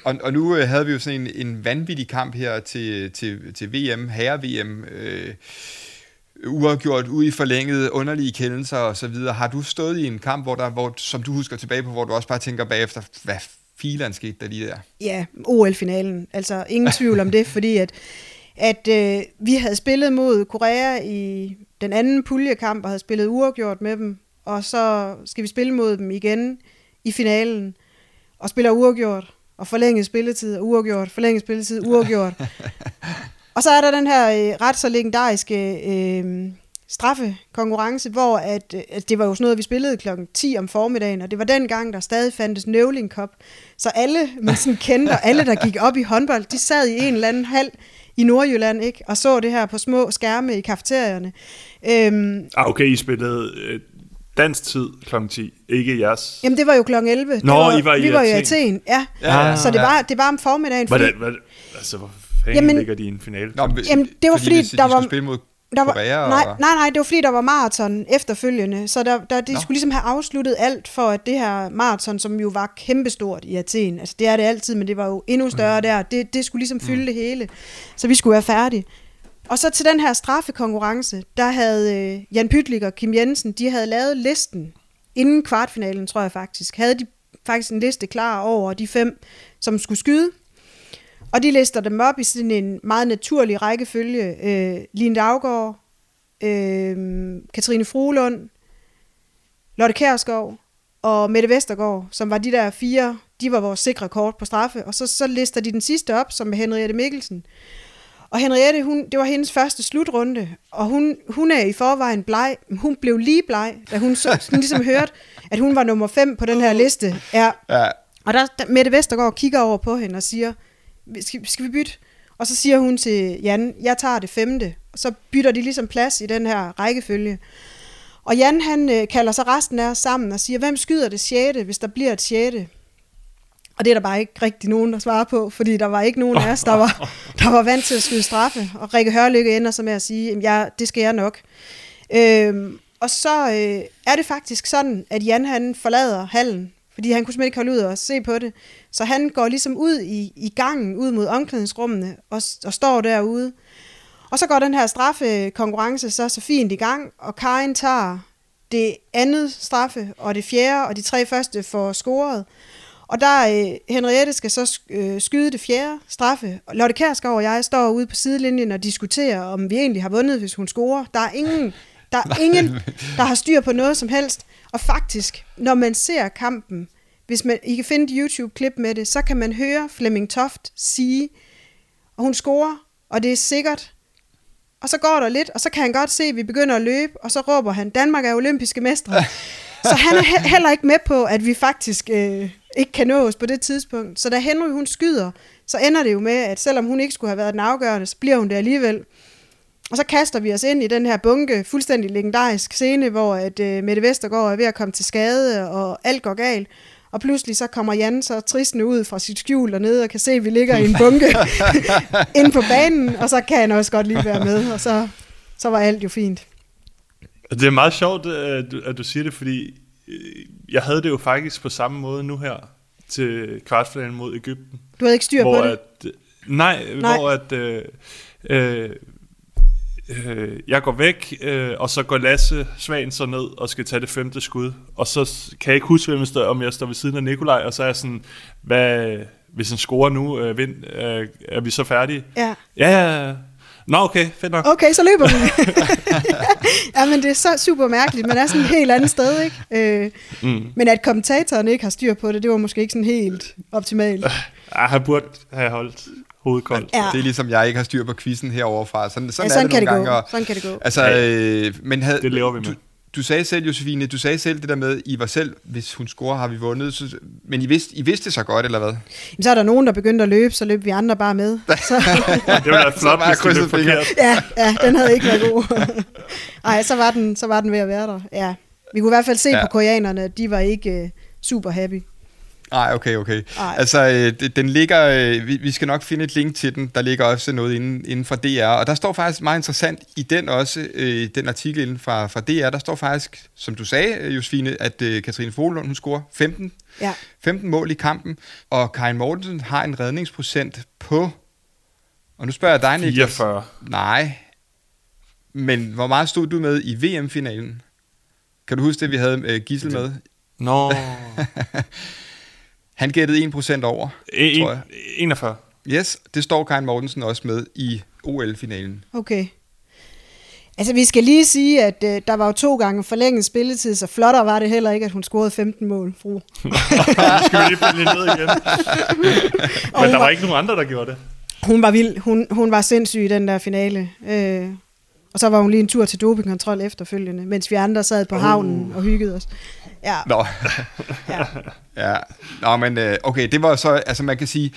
Og, og nu øh, havde vi jo sådan en, en vanvittig kamp her til, til, til VM, herre-VM, øh, uafgjort, ude i forlænget, underlige kendelser og så videre. Har du stået i en kamp, hvor der, hvor, som du husker tilbage på, hvor du også bare tænker bagefter, hvad filan skete der lige der? Ja, OL-finalen. Altså ingen <laughs> tvivl om det, fordi at, at øh, vi havde spillet mod Korea i den anden puljekamp og havde spillet uafgjort med dem, og så skal vi spille mod dem igen i finalen, og spiller uafgjort, og forlænget spilletid, og uafgjort, forlænget spilletid, uafgjort. <laughs> og så er der den her øh, ret så legendariske øh, straffekonkurrence, hvor at, øh, at det var jo sådan noget, vi spillede klokken 10 om formiddagen, og det var den gang, der stadig fandtes Nøvling Cup. Så alle, man sådan kendte, og alle, der gik op i håndbold, de sad i en eller anden hal i Nordjylland, ikke? og så det her på små skærme i kafeterierne. Øhm, Ah, okay, I spillede øh, dansk tid kl. 10, ikke jeres. jamen, det var jo klokken 11. det Nå, var, I var i vi var i Athen. Ja. Ja, Så det var, det var om formiddagen. Fordi, Hvordan, hvad, altså, hvor fanden Jamen- ligger de i en finale? Nå, men, Jamen, det var fordi, hvis der de var- spille mod der var, Korea. nej, og, nej, nej, det var fordi, der var maraton efterfølgende, så der, der, de Nå. skulle ligesom have afsluttet alt for, at det her maraton, som jo var kæmpestort i Athen, altså det er det altid, men det var jo endnu større mm. der, det, det skulle ligesom fylde mm. det hele, så vi skulle være færdige. Og så til den her straffekonkurrence, der havde øh, Jan Pytlik og Kim Jensen, de havde lavet listen inden kvartfinalen, tror jeg faktisk, havde de faktisk en liste klar over de fem, som skulle skyde. Og de lister dem op i sådan en meget naturlig rækkefølge. Øh, Line Daggaard, øh, Katrine Fruelund, Lotte Kærskov og Mette Vestergaard, som var de der fire, de var vores sikre kort på straffe. Og så, så lister de den sidste op, som er Henriette Mikkelsen. Og Henriette, hun, det var hendes første slutrunde, og hun, hun er i forvejen bleg. Hun blev lige bleg, da hun, så, sådan ligesom hørte, at hun var nummer 5 på den her liste. Ja, ja, og der, der Mette Vestergaard kigger over på hende og siger, skal, skal vi bytte? Og så siger hun til Jan, jeg tager det femte. Og så bytter de ligesom plads i den her rækkefølge. Og Jan han øh, kalder så resten af os sammen og siger, hvem skyder det sjette, hvis der bliver et sjette? Og det er der bare ikke rigtig nogen, der svarer på, fordi der var ikke nogen af os, der var, <laughs> der var vant til at skyde straffe. Og Rikke Hørlykke ender så med at sige, at ja, det skal jeg nok. Øhm, og så øh, er det faktisk sådan, at Jan han forlader hallen, fordi han kunne simpelthen ikke holde ud og se på det. Så han går ligesom ud i, i gangen, ud mod omklædningsrummene, og, og står derude. Og så går den her straffekonkurrence så så fint i gang, og Karin tager det andet straffe, og det fjerde, og de tre første får scoret. Og der øh, Henriette skal så øh, skyde det fjerde straffe. Og Lotte Kærsgaard og jeg står ude på sidelinjen og diskuterer, om vi egentlig har vundet, hvis hun scorer. Der er ingen, der, er <laughs> ingen, der har styr på noget som helst. Og faktisk, når man ser kampen, hvis man, I kan finde et YouTube-klip med det, så kan man høre Flemming Toft sige, og hun scorer, og det er sikkert. Og så går der lidt, og så kan han godt se, at vi begynder at løbe, og så råber han, Danmark er olympiske mestre. <laughs> så han er he- heller ikke med på, at vi faktisk øh, ikke kan nå os på det tidspunkt. Så da Henry hun skyder, så ender det jo med, at selvom hun ikke skulle have været den afgørende, så bliver hun det alligevel. Og så kaster vi os ind i den her bunke, fuldstændig legendarisk scene, hvor at, øh, Mette Vestergaard er ved at komme til skade, og alt går galt. Og pludselig så kommer Jan så tristende ud fra sit skjul dernede, og kan se, at vi ligger i en bunke <laughs> <laughs> inde på banen, og så kan han også godt lige være med, og så, så var alt jo fint. Det er meget sjovt, at du, at du siger det, fordi øh, jeg havde det jo faktisk på samme måde nu her til kvartfinalen mod Ægypten. Du havde ikke styr hvor på det? At, øh, nej, Nej. nej, hvor at... Øh, øh, øh, jeg går væk, øh, og så går Lasse Svan så ned og skal tage det femte skud. Og så kan jeg ikke huske, hvem jeg står, om jeg står ved siden af Nikolaj, og så er jeg sådan, hvad, hvis han scorer nu, øh, vind, øh, er vi så færdige? Ja. Ja, ja, ja. Nå, okay, fedt nok. Okay, så løber vi. <laughs> <laughs> ja, men det er så super mærkeligt. Man er sådan et helt andet sted, ikke? Øh, Mm. men at kommentatoren ikke har styr på det, det var måske ikke sådan helt optimalt. Ah, han burde have holdt hovedet koldt. Ja. Det er ligesom, jeg ikke har styr på quizzen herovre fra. Sådan, sådan, Ja, sådan er det kan nogle det gange. gå. Og, Sådan kan det gå. altså, øh, men havde, Det lever vi med. Du, du sagde selv, Josefine, du sagde selv det der med, I var selv, hvis hun scorer, har vi vundet. Så, men I vidste, I vidste så godt, eller hvad? Jamen, så er der nogen, der begyndte at løbe, så løb vi andre bare med. <laughs> Så, Det var da flot, bare hvis blev fingre. forkert. ja, ja, den havde ikke været god. <laughs> Ej, så var, den, så var den ved at være der. Ja. Vi kunne i hvert fald se Ja. ja. på koreanerne, at de var ikke uh, super happy. Nej, okay, okay. Ej. Altså, øh, den ligger, øh, vi, vi skal nok finde et link til den. Der ligger også noget inden, inden fra DR. Og der står faktisk meget interessant i den også, øh, den artikel inden fra, fra DR, der står faktisk, som du sagde, øh, Josefine, at øh, Katrine Foglund, hun scorer 15, Ja. 15 mål i kampen, og Karin Mortensen har en redningsprocent på, og nu spørger jeg dig, Niklas. 44. Nej, men hvor meget stod du med i VM-finalen? Kan du huske det, vi havde øh, Gissel med? Nå, <laughs> Han gættede 1% over, en, tror jeg. 41. Yes, det står Karin Mortensen også med i OL-finalen. Okay. Altså, vi skal lige sige, at øh, der var jo to gange forlænget spilletid, så flottere var det heller ikke, at hun scorede 15 mål, fru. <laughs> Skal vi lige finde ned igen? Men der var ikke nogen andre, der gjorde det. Hun var vild. Hun, hun var sindssyg i den der finale. Øh, og så var hun lige en tur til dopingkontrol efterfølgende, mens vi andre sad på havnen og hyggede os. Ja, Nå, ja. ja. Nå, men øh, okay, det var så, altså man kan sige,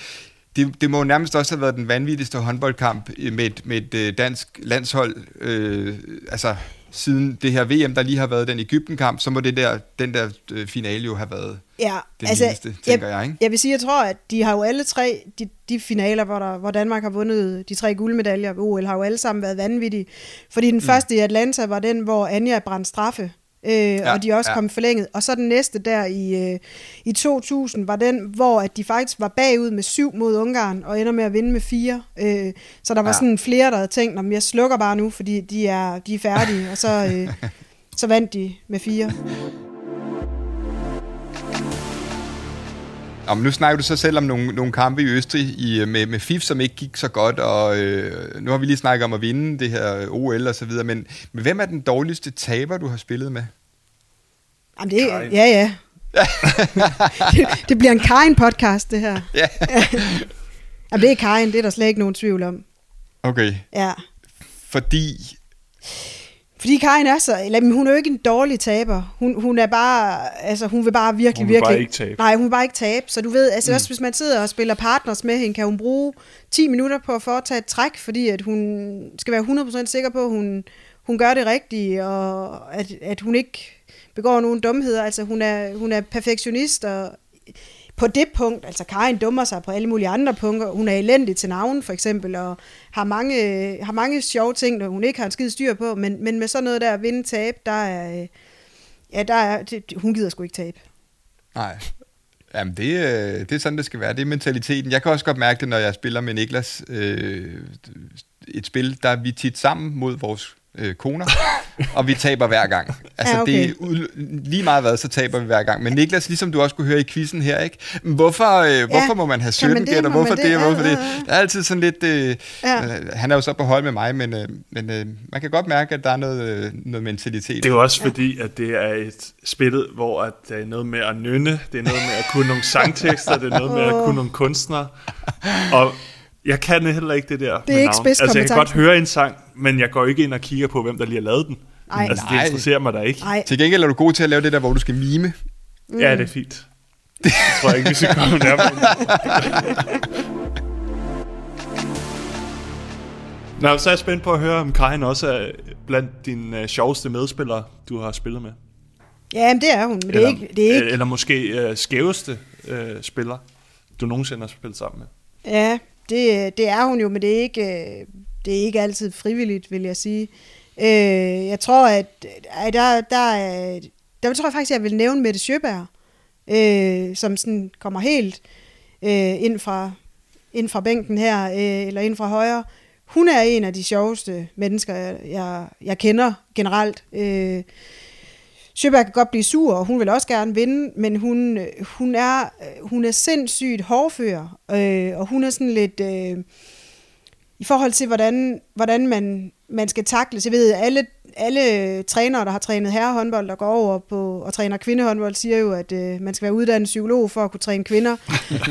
det, det må nærmest også have været den vanvittigste håndboldkamp med et, med et øh, dansk landshold, øh, altså siden det her VM, der lige har været den Ægypten-kamp, så må det der, den der øh, finale jo have været ja. den altså, vildeste, tænker jeg, ikke? Jeg vil sige, jeg tror, at de har jo alle tre, de, de finaler, hvor, der, hvor Danmark har vundet de tre guldmedaljer ved OL, har jo alle sammen været vanvittige. Fordi den mm. første i Atlanta var den, hvor Anja brændte straffe, øh, ja, og de også ja. kom forlænget. Og så den næste der i, øh, i 2000 var den, hvor at de faktisk var bagud med syv mod Ungarn, og ender med at vinde med fire. Øh, så der var Ja. sådan flere, der havde tænkt, at jeg slukker bare nu, fordi de er, de er færdige. og så, øh, <laughs> så vandt de med fire. Nå, men nu snakker du så selv om nogle, nogle kampe i Østrig i, øh, med, med FIF, som ikke gik så godt, og øh, nu har vi lige snakket om at vinde det her OL og så videre, men, men hvem er den dårligste taber, du har spillet med? Jamen, det, Karin. ja, ja. <laughs> det, det bliver en Karin-podcast, det her. Ja. <laughs> Jamen, det er Karin, det er der slet ikke nogen tvivl om. Okay, Ja. fordi... Fordi Karin er så, eller men hun er jo ikke en dårlig taber. Hun, hun er bare, altså hun vil bare virkelig, Hun vil virkelig... bare ikke tabe. Nej, hun vil bare ikke tabe. Så du ved, altså mm. også hvis man sidder og spiller partners med hende, kan hun bruge 10 minutter på at foretage et træk, fordi at hun skal være 100% sikker på, at hun, hun gør det rigtige, og at, at hun ikke begår nogen dumheder. Altså hun er, hun er perfektionist, og på det punkt, altså Karin dummer sig på alle mulige andre punkter. Hun er elendig til navn, for eksempel, og har mange, har mange sjove ting, der hun ikke har en skid styr på, men, men med sådan noget der at vinde tab, der er, ja, der er, det, hun gider sgu ikke tabe. Nej. Jamen, det, øh, det er sådan, det skal være. Det er mentaliteten. Jeg kan også godt mærke det, når jeg spiller med Niklas. Øh, et spil, der er vi tit sammen mod vores øh, koner, og vi taber hver gang. <laughs> Altså, Ja, ja, okay. det er ud, lige meget hvad, så taber vi hver gang. Men Niklas, ligesom du også kunne høre i quizzen her, ikke? Men Hvorfor, øh, hvorfor må man have Jamen, 17 det man Hvorfor det, det, og ja, hvorfor det? ja, ja. Der er altid sådan lidt... Øh, Ja. ja. Han er jo så på hold med mig, men, øh, men øh, man kan godt mærke, at der er noget, øh, noget mentalitet. Det er jo også fordi, at det er et spil, hvor at det er noget med at nynne, det er noget med at kunne nogle sangtekster, det er noget med at kunne nogle kunstnere. Og jeg kan heller ikke det der Det er ikke navn. Altså, jeg kan godt høre en sang, men jeg går ikke ind og kigger på, hvem der lige har lavet den. Nej. altså, det Nej. interesserer mig da ikke. Nej, Til gengæld er du god til at lave det der, hvor du skal mime. Ja, det er fint. Det tror jeg ikke, vi skal komme nærmere. <laughs> Nå, så er jeg spændt på at høre, om Karin også er blandt dine uh, sjoveste medspillere, du har spillet med. ja, men det er hun, men det er ikke, det er ikke, Eller måske uh, skæveste uh, spiller, du nogensinde har spillet sammen med. Ja, det, det er hun jo, men det er ikke, det er ikke altid frivilligt, vil jeg sige. Øh, jeg tror, at ej, der, der, der tror jeg faktisk, jeg vil nævne Mette Sjøberg, øh, som sådan kommer helt øh, ind, fra, ind fra bænken her, øh, eller ind fra højre. Hun er en af de sjoveste mennesker, jeg, jeg, jeg kender generelt. Øh, Sjøberg kan godt blive sur, og hun vil også gerne vinde, men hun, øh, hun, er, øh, hun er sindssygt hårdfører, øh, og hun er sådan lidt... Øh, I forhold til, hvordan, hvordan man, man skal takle, så jeg ved, alle, alle trænere, der har trænet herrehåndbold, der går over på og træner kvindehåndbold, siger jo, at øh, man skal være uddannet psykolog for at kunne træne kvinder.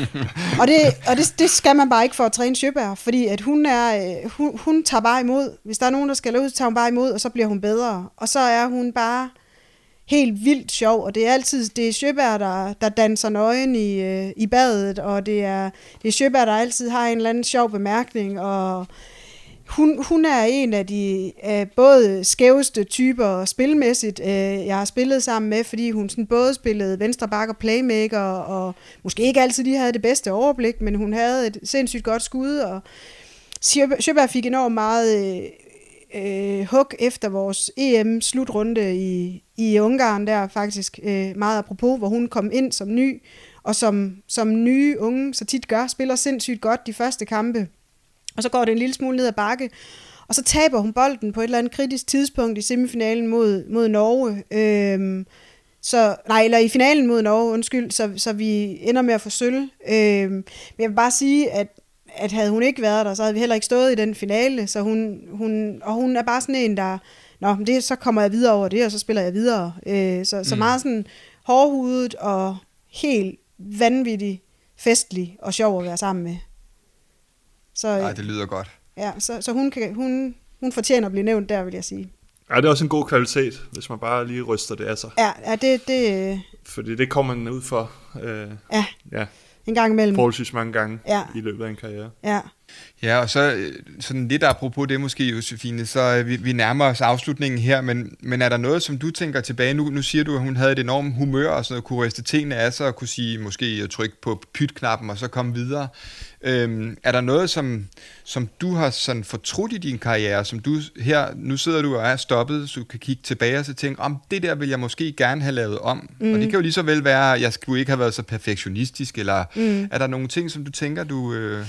<laughs> og det, og det, det skal man bare ikke for at træne Sjøberg, fordi at hun, er, øh, hun, hun tager bare imod. Hvis der er nogen, der skal ud, tager hun bare imod, og så bliver hun bedre. Og så er hun bare helt vildt sjov, og det er altid det er Sjøberg, der, der danser nøgen i, øh, i badet, og det er, det er Sjøberg, der altid har en eller anden sjov bemærkning, og hun, hun er en af de øh, både skæveste typer spilmæssigt, øh, jeg har spillet sammen med, fordi hun sådan både spillede venstre bak og playmaker, og måske ikke altid lige havde det bedste overblik, men hun havde et sindssygt godt skud, og Sjøberg Sjøberg fik enormt meget øh, øh, hug efter vores EM-slutrunde i, i Ungarn der faktisk, øh, meget apropos, hvor hun kom ind som ny, og som, som nye unge så tit gør, spiller sindssygt godt de første kampe. Og så går det en lille smule ned ad bakke, og så taber hun bolden på et eller andet kritisk tidspunkt i semifinalen mod, mod Norge. Øh, så, nej, eller i finalen mod Norge, undskyld, så, så vi ender med at få sølv. Øh, men jeg vil bare sige, at, at havde hun ikke været der, så havde vi heller ikke stået i den finale. Så hun, hun, og hun er bare sådan en, der, nå, men det, så kommer jeg videre over det, og så spiller jeg videre. Øh, så, så Mm. meget sådan hårdhudet og helt vanvittig festlig og sjov at være sammen med. Så, Nej, det lyder godt. ja, så, så hun, kan, hun, hun fortjener at blive nævnt der, vil jeg sige. Ja, det er også en god kvalitet, hvis man bare lige ryster det af sig. Ja, ja det, det øh, Fordi det kommer man ud for øh, ja, ja, en gang imellem. forholdsvis mange gange Ja. i løbet af en karriere. Ja. Ja, og så øh, sådan lidt apropos det måske, Josefine, så øh, vi, vi nærmer os afslutningen her, men, men er der noget, som du tænker tilbage? Nu, nu siger du, at hun havde et enormt humør og sådan noget, kunne riste tingene af sig og kunne sige, måske at trykke på pyt-knappen og så komme videre. Øhm, er der noget, som, som du har sådan fortrudt i din karriere, som du her, nu sidder du og er stoppet, så du kan kigge tilbage og så tænke, om det der vil jeg måske gerne have lavet om. Mm. Og det kan jo lige så vel være, at jeg skulle ikke have været så perfektionistisk, eller mm. er der nogle ting, som du tænker, du... Øh,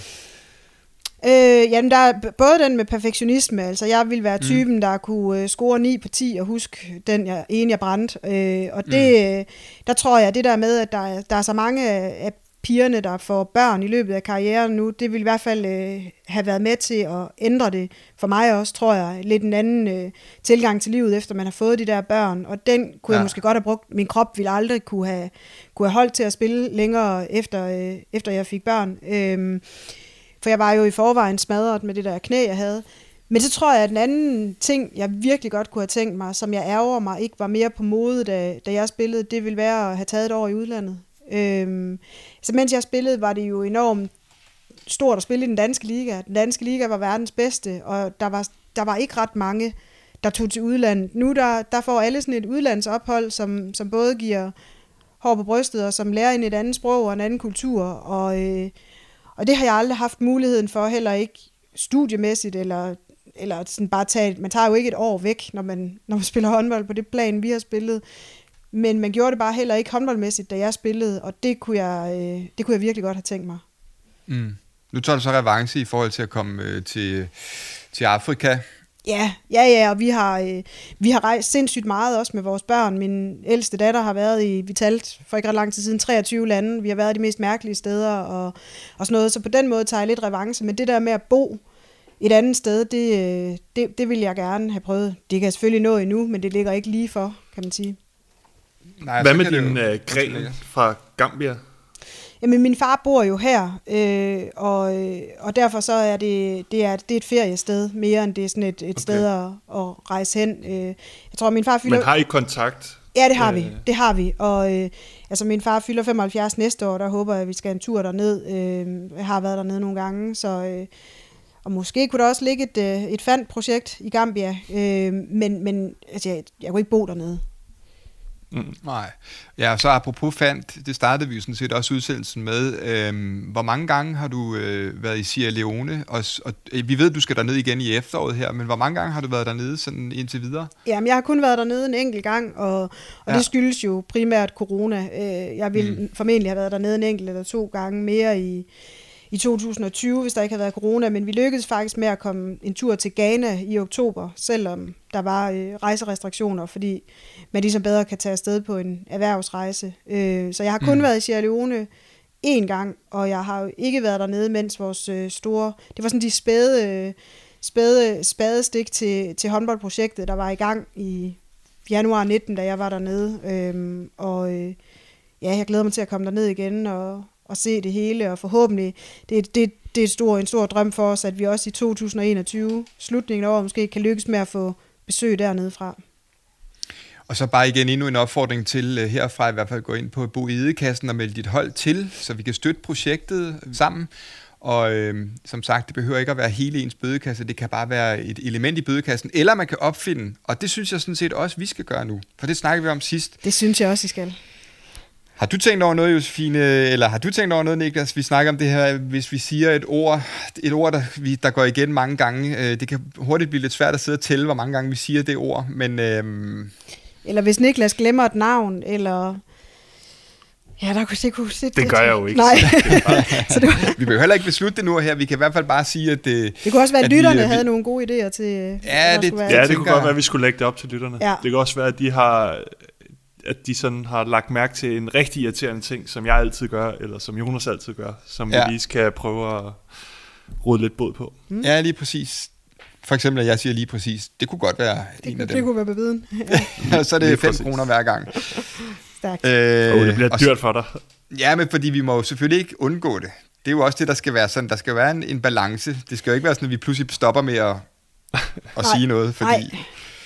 Øh, jamen, der er både den med perfektionisme, altså jeg vil være typen, mm. der kunne øh, score 9 på 10 og huske den jeg, ene, jeg brændte. Øh, og det, mm. øh, der tror jeg, det der med, at der, er- der er så mange af pigerne, der får børn i løbet af karrieren nu, det vil i hvert fald øh, have været med til at ændre det. For mig også, tror jeg, lidt en anden øh, tilgang til livet, efter man har fået de der børn. Og den kunne. Ja. jeg måske godt have brugt. Min krop ville aldrig kunne have, kunne have holdt til at spille længere, efter, øh, efter jeg fik børn. Øh, for jeg var jo i forvejen smadret med det der knæ, jeg havde. Men så tror jeg, at den anden ting, jeg virkelig godt kunne have tænkt mig, som jeg ærger mig ikke var mere på mode, da, da jeg spillede, det ville være at have taget et år i udlandet. Øhm, så mens jeg spillede, var det jo enormt stort at spille i den danske liga. Den danske liga var verdens bedste, og der var, der var ikke ret mange, der tog til udlandet. Nu der, der får alle sådan et udlandsophold, som, som både giver hår på brystet, og som lærer ind et andet sprog og en anden kultur. Og, øh, og det har jeg aldrig haft muligheden for, heller ikke studiemæssigt, eller, eller sådan bare tage, man tager jo ikke et år væk, når man, <laughs> når man spiller håndbold på det plan, vi har spillet. Men man gjorde det bare heller ikke håndboldmæssigt, da jeg spillede, og det kunne jeg, øh, det kunne jeg virkelig godt have tænkt mig. Mm. Nu tager du så revanche i forhold til at komme øh, til, til Afrika. Ja, ja, ja, og vi har, øh, vi har rejst sindssygt meget også med vores børn. Min ældste datter har været i, vi talte for ikke ret lang tid siden, 23 lande. Vi har været de mest mærkelige steder og, og sådan noget. Så på den måde tager jeg lidt revanche. Men det der med at bo et andet sted, det, øh, det, det vil jeg gerne have prøvet. Det kan jeg selvfølgelig nå endnu, men det ligger ikke lige for, kan man sige. Nej, Hvad med din øh, gren fra Gambia? Jamen, min far bor jo her, øh, og, øh, og derfor så er det, det, er, det er et feriested, mere end det er sådan et, et okay. Sted at, at rejse hen. Øh, jeg tror, min far fylder... Men har I kontakt? Ja, det har vi. Øh. Det har vi. Og øh, altså, min far fylder 75 næste år, der håber jeg, at vi skal en tur derned. Øh, jeg har været dernede nogle gange, så... Øh, og måske kunne der også ligge et, øh, et fandt-projekt i Gambia, øh, men, men altså, jeg, jeg kunne ikke bo dernede. Nej. Ja, så apropos fandt, det startede vi jo sådan set også udsendelsen med. Øhm, hvor mange gange har du øh, været i Sierra Leone? Og, og øh, vi ved, du skal derned igen i efteråret her, men hvor mange gange har du været dernede sådan indtil videre? Jamen, jeg har kun været dernede en enkelt gang, og, og. Ja. det skyldes jo primært corona. Øh, jeg ville mm. formentlig have været dernede en enkelt eller to gange mere i, i 2020, hvis der ikke havde været corona, men vi lykkedes faktisk med at komme en tur til Ghana i oktober, selvom der var øh, rejserestriktioner, fordi man ligesom bedre kan tage afsted på en erhvervsrejse. Øh, så jeg har kun mm. været i Sierra Leone én gang, og jeg har jo ikke været dernede, mens vores øh, store... Det var sådan de spæde, øh, spæde spadestik til, til håndboldprojektet, der var i gang i januar 19, da jeg var dernede. Øhm, og øh, ja, jeg glæder mig til at komme derned igen og, og se det hele, og forhåbentlig, det, det, det er stor, en stor drøm for os, at vi også i 2021, slutningen af året, måske kan lykkes med at få besøg dernede fra. Og så bare igen endnu en opfordring til øh, herfra i hvert fald gå ind på Boedekassen og melde dit hold til, så vi kan støtte projektet sammen. Og øh, som sagt, det behøver ikke at være hele ens bødekasse, det kan bare være et element i bødekassen, eller man kan opfinde, og det synes jeg sådan set også, vi skal gøre nu, for det snakker vi om sidst. Det synes jeg også, I skal. Har du tænkt over noget, Josefine, eller har du tænkt over noget, Niklas? Vi snakker om det her, hvis vi siger et ord, et ord der, vi, der går igen mange gange. Øh, det kan hurtigt blive lidt svært at sidde og tælle, hvor mange gange vi siger det ord, men øh, Eller hvis Niklas glemmer et navn, eller... Ja, der kunne det kunne det, Det gør jeg jo ikke. Nej, <laughs> så det, var, vi behøver heller ikke beslutte det nu her. Vi kan i hvert fald bare sige, at det... det kunne også være, at At lytterne øh, vi- havde nogle gode idéer til... øh, der det- være. Ja, det kunne godt være, at vi skulle lægge det op til lytterne. Ja. Det kan også være, at de har at de sådan har lagt mærke til en rigtig irriterende ting, som jeg altid gør, eller som Jonas altid gør, som ja. Ja. vi lige skal prøve at råde lidt bod på. Ja, lige præcis. For eksempel, at jeg siger lige præcis, det kunne godt være Det, en af det dem. kunne være beviden. <laughs> så er det Lige 5 præcis. kroner hver gang. Stærkt. Øh, Oh, det bliver dyrt for dig. Ja, men fordi vi må jo selvfølgelig ikke undgå det. Det er jo også det, der skal være sådan. Der skal være en, en balance. Det skal jo ikke være sådan, at vi pludselig stopper med at, at <laughs> sige noget. Fordi, Nej,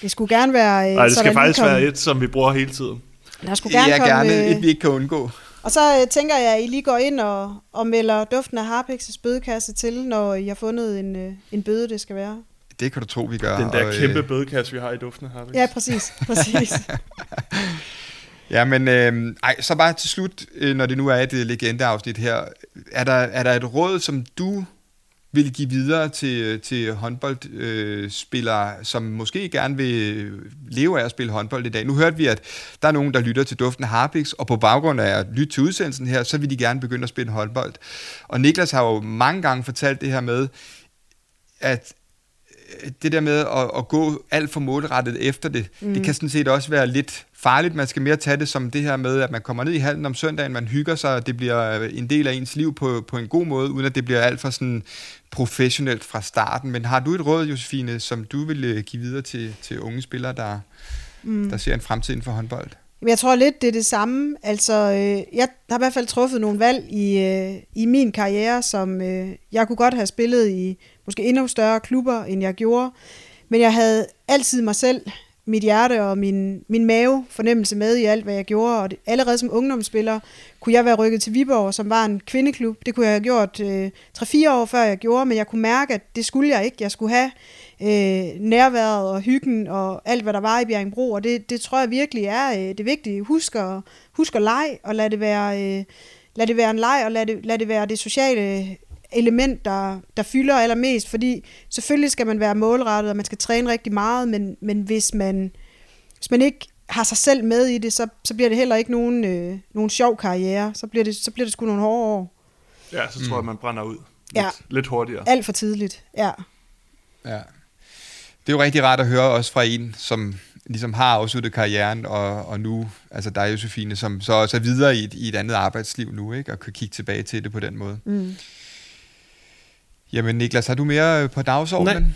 det skulle gerne være... øh, Nej, det skal faktisk være et, som vi bruger hele tiden. Der skulle gerne ja, komme... gerne øh, et, vi ikke kan undgå. Og så øh, tænker jeg, at I lige går ind og, og melder duften af Harpix' bødekasse til, når I har fundet en, øh, en bøde, det skal være. Det kan du tro, vi gør. Den der og, øh, kæmpe bødekasse, vi har i duften her. Ja, præcis. <laughs> præcis. <laughs> Ja, men øh, ej, så bare til slut, øh, når det nu er et legendeafsnit her, er der, er der et råd, som du vil give videre til, til håndboldspillere, øh, som måske gerne vil leve af at spille håndbold i dag? Nu hørte vi, at der er nogen, der lytter til Duften af Harpix, og på baggrund af at lytte til udsendelsen her, så vil de gerne begynde at spille håndbold. Og Niklas har jo mange gange fortalt det her med, at det der med at, at gå alt for målrettet efter det, mm. det kan sådan set også være lidt farligt. Man skal mere tage det som det her med, at man kommer ned i hallen om søndagen, man hygger sig, og det bliver en del af ens liv på, på en god måde, uden at det bliver alt for sådan professionelt fra starten. Men har du et råd, Josefine, som du vil øh, give videre til, til unge spillere, der, mm. der ser en fremtid inden for håndbold? Jeg tror lidt, det er det samme. Altså, øh, jeg har i hvert fald truffet nogle valg i, øh, i min karriere, som øh, jeg kunne godt have spillet i måske endnu større klubber, end jeg gjorde. Men jeg havde altid mig selv, mit hjerte og min, min mave fornemmelse med i alt, hvad jeg gjorde. Og det, allerede som ungdomsspiller kunne jeg være rykket til Viborg, som var en kvindeklub. Det kunne jeg have gjort øh, 3-4 år før jeg gjorde, men jeg kunne mærke, at det skulle jeg ikke. Jeg skulle have øh, nærværet og hyggen og alt, hvad der var i Bjerringbro, og det, det tror jeg virkelig er øh, det vigtige. Husk at, husk at lege, og lad det være, øh, lad det være en leg, og lad det, lad det være det sociale element, der, der fylder allermest, fordi selvfølgelig skal man være målrettet, og man skal træne rigtig meget, men, men hvis, man, hvis man ikke har sig selv med i det, så, så bliver det heller ikke nogen, øh, nogen sjov karriere. Så bliver, det, så bliver det sgu nogle hårde år. Ja, så tror jeg, man brænder ud. Lidt, Ja. lidt hurtigere. Alt for tidligt, ja. Ja. Det er jo rigtig rart at høre også fra en, som ligesom har afsluttet karrieren, og, og nu, altså dig, Josefine, som så også er videre i et, i et andet arbejdsliv nu, ikke? og kan kigge tilbage til det på den måde. Mm. Jamen Niklas, har du mere øh, på dagsordenen? Nej.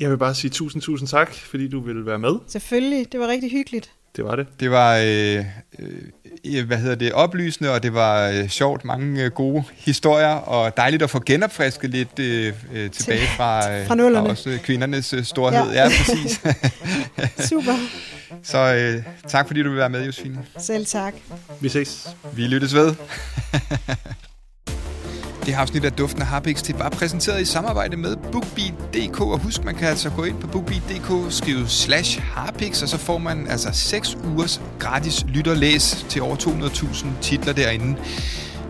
Jeg vil bare sige tusind, tusind tak, fordi du ville være med. Selvfølgelig, det var rigtig hyggeligt. Det var det. Det var, øh, øh, hvad hedder det, oplysende, og det var øh, sjovt, mange øh, gode historier, og dejligt at få genopfrisket lidt øh, øh, tilbage fra, øh, <laughs> Fra nullerne. fra også øh, kvindernes øh, storhed. Ja, Ja. ja præcis. <laughs> Super. Så øh, tak fordi du vil være med, Josefine. Selv tak. Vi ses. Vi lyttes ved. <laughs> Det her afsnit af Duften af Harpix, det var præsenteret i samarbejde med BookBeat.dk, og husk, man kan altså gå ind på BookBeat.dk, skrive slash Harpix, og så får man altså 6 ugers gratis lytterlæs til over 200.000 titler derinde.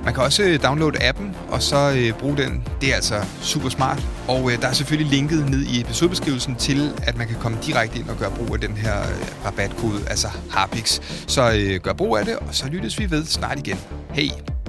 Man kan også øh, downloade appen, og så øh, bruge den. Det er altså super smart. Og øh, der er selvfølgelig linket ned i episodebeskrivelsen til, at man kan komme direkte ind og gøre brug af den her øh, rabatkode, altså Harpix. Så øh, gør brug af det, og så lyttes vi ved snart igen. Hej!